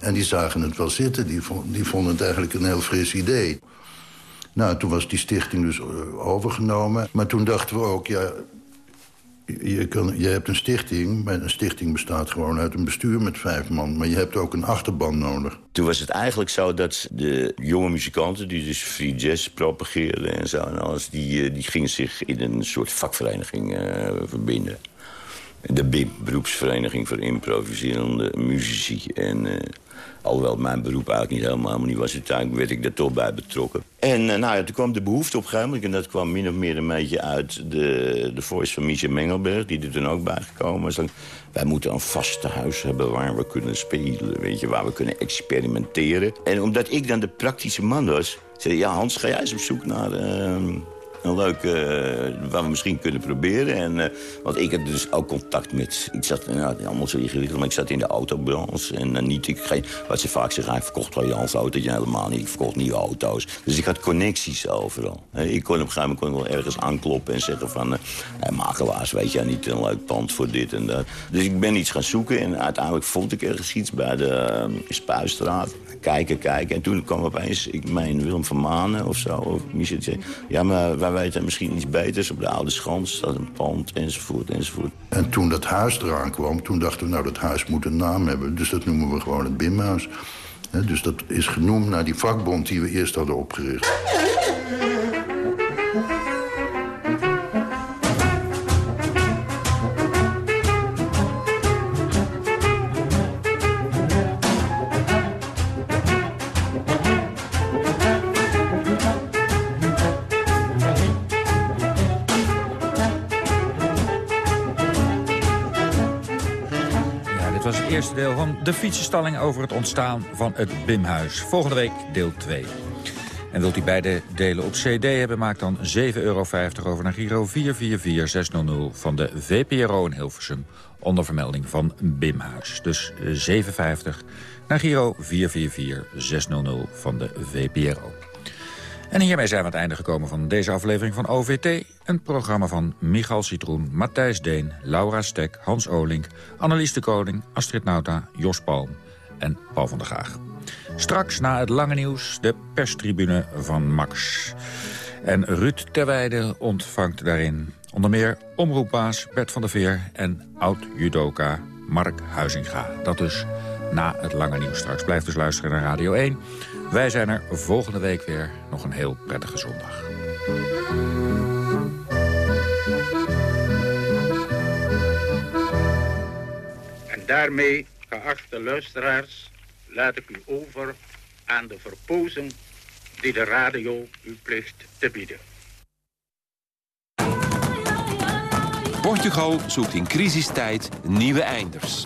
En die zagen het wel zitten. Die, die vonden het eigenlijk een heel fris idee. Nou, toen was die stichting dus eh, overgenomen. Maar toen dachten we ook, ja, je, kan, je hebt een stichting, maar een stichting bestaat gewoon uit een bestuur met vijf man. Maar je hebt ook een achterban nodig. Toen was het eigenlijk zo dat de jonge muzikanten... die dus free jazz propageerden en zo en alles... die, eh, die gingen zich in een soort vakvereniging uh, verbinden. De BIM, beroepsvereniging voor improviserende muzici. En uh, Alhoewel mijn beroep eigenlijk niet helemaal. Uiteindelijk werd ik er toch bij betrokken. En uh, nou toen kwam de behoefte op En dat kwam min of meer een beetje uit de, de voice van Michel Mengelberg. Die er toen ook bij gekomen was. Wij moeten een vaste huis hebben waar we kunnen spelen. Weet je, waar we kunnen experimenteren. En omdat ik dan de praktische man was... zei ja, Hans, ga jij eens op zoek naar... Uh, een leuke, uh, wat we misschien kunnen proberen. En, uh, want ik heb dus ook contact met... Ik zat, nou, allemaal zo ingewikkeld, maar ik zat in de autobranche. En uh, niet, ik, geen, wat ze vaak zeggen, hij verkocht tweedehands auto's. helemaal niet, ik verkocht nieuwe auto's. Dus ik had connecties overal. ik kon op een gegeven moment kon ik wel ergens aankloppen en zeggen van... Makelaars, weet je, niet een leuk pand voor dit en dat. Dus ik ben iets gaan zoeken en uiteindelijk vond ik ergens iets bij de Spuistraat kijken, kijken. En toen kwam opeens, ik meen Willem van Manen of zo. Of Michel ja, maar wij weten misschien iets beters. Op de Oude Schans staat een pand, enzovoort, enzovoort. En toen dat huis eraan kwam, toen dachten we... nou, dat huis moet een naam hebben. Dus dat noemen we gewoon het Bimhuis. dus dat is genoemd naar die vakbond die we eerst hadden opgericht. De fietsenstalling over het ontstaan van het Bimhuis. Volgende week deel 2. En wilt u beide delen op cd hebben, maak dan 7,50 euro over naar Giro 444600 van de VPRO in Hilversum. Onder vermelding van Bimhuis. Dus 7,50 naar Giro 444600 van de VPRO. En hiermee zijn we aan het einde gekomen van deze aflevering van OVT. Een programma van Michal Citroen, Matthijs Deen, Laura Stek, Hans Olink... Annelies de Koning, Astrid Nauta, Jos Palm en Paul van der Gaag. Straks na het lange nieuws de perstribune van Max. En Ruud Terweide ontvangt daarin onder meer omroepbaas Bert van der Veer... en oud-judoka Mark Huizinga. Dat dus na het lange nieuws straks. Blijf dus luisteren naar Radio 1... Wij zijn er volgende week weer. Nog een heel prettige zondag. En daarmee, geachte luisteraars, laat ik u over aan de verpozen die de radio u plicht te bieden. Portugal zoekt in crisistijd nieuwe einders.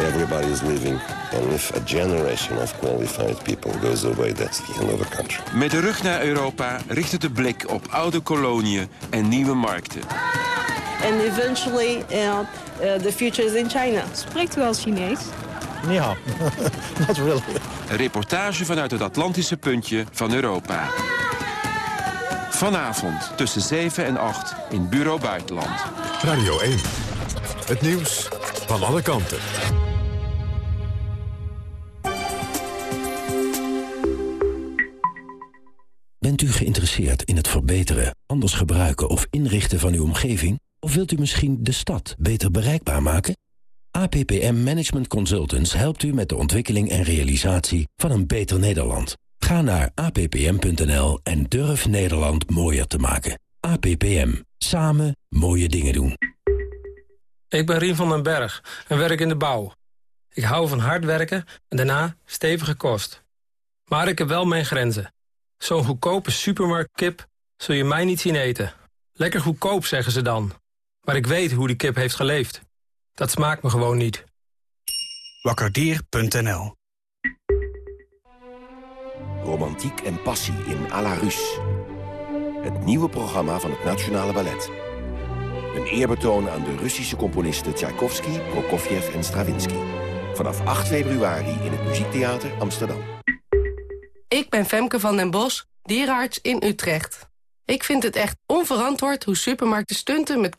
Everybody is living and if a generation of qualified people goes away, that's the end of the country. Met de rug naar Europa richt het de blik op oude koloniën en nieuwe markten. And eventually uh, uh, the future is in China. Spreekt u al Chinees? Ja, not really. Een reportage vanuit het Atlantische puntje van Europa. Vanavond tussen 7 en 8 in Bureau Buitenland. Radio 1. Het nieuws van alle kanten. In het verbeteren, anders gebruiken of inrichten van uw omgeving? Of wilt u misschien de stad beter bereikbaar maken? APPM Management Consultants helpt u met de ontwikkeling en realisatie van een beter Nederland. Ga naar appm.nl en durf Nederland mooier te maken. APPM. Samen mooie dingen doen. Ik ben Rien van den Berg en werk in de bouw. Ik hou van hard werken en daarna stevige kost. Maar ik heb wel mijn grenzen. Zo'n goedkope supermarktkip zul je mij niet zien eten. Lekker goedkoop, zeggen ze dan. Maar ik weet hoe die kip heeft geleefd. Dat smaakt me gewoon niet. Wakkerdier.nl Romantiek en passie in à la Russe. Het nieuwe programma van het Nationale Ballet. Een eerbetoon aan de Russische componisten Tchaikovsky, Prokofjev en Stravinsky. Vanaf 8 februari in het Muziektheater Amsterdam. Ik ben Femke van den Bos, dierenarts in Utrecht. Ik vind het echt onverantwoord hoe supermarkten stunten met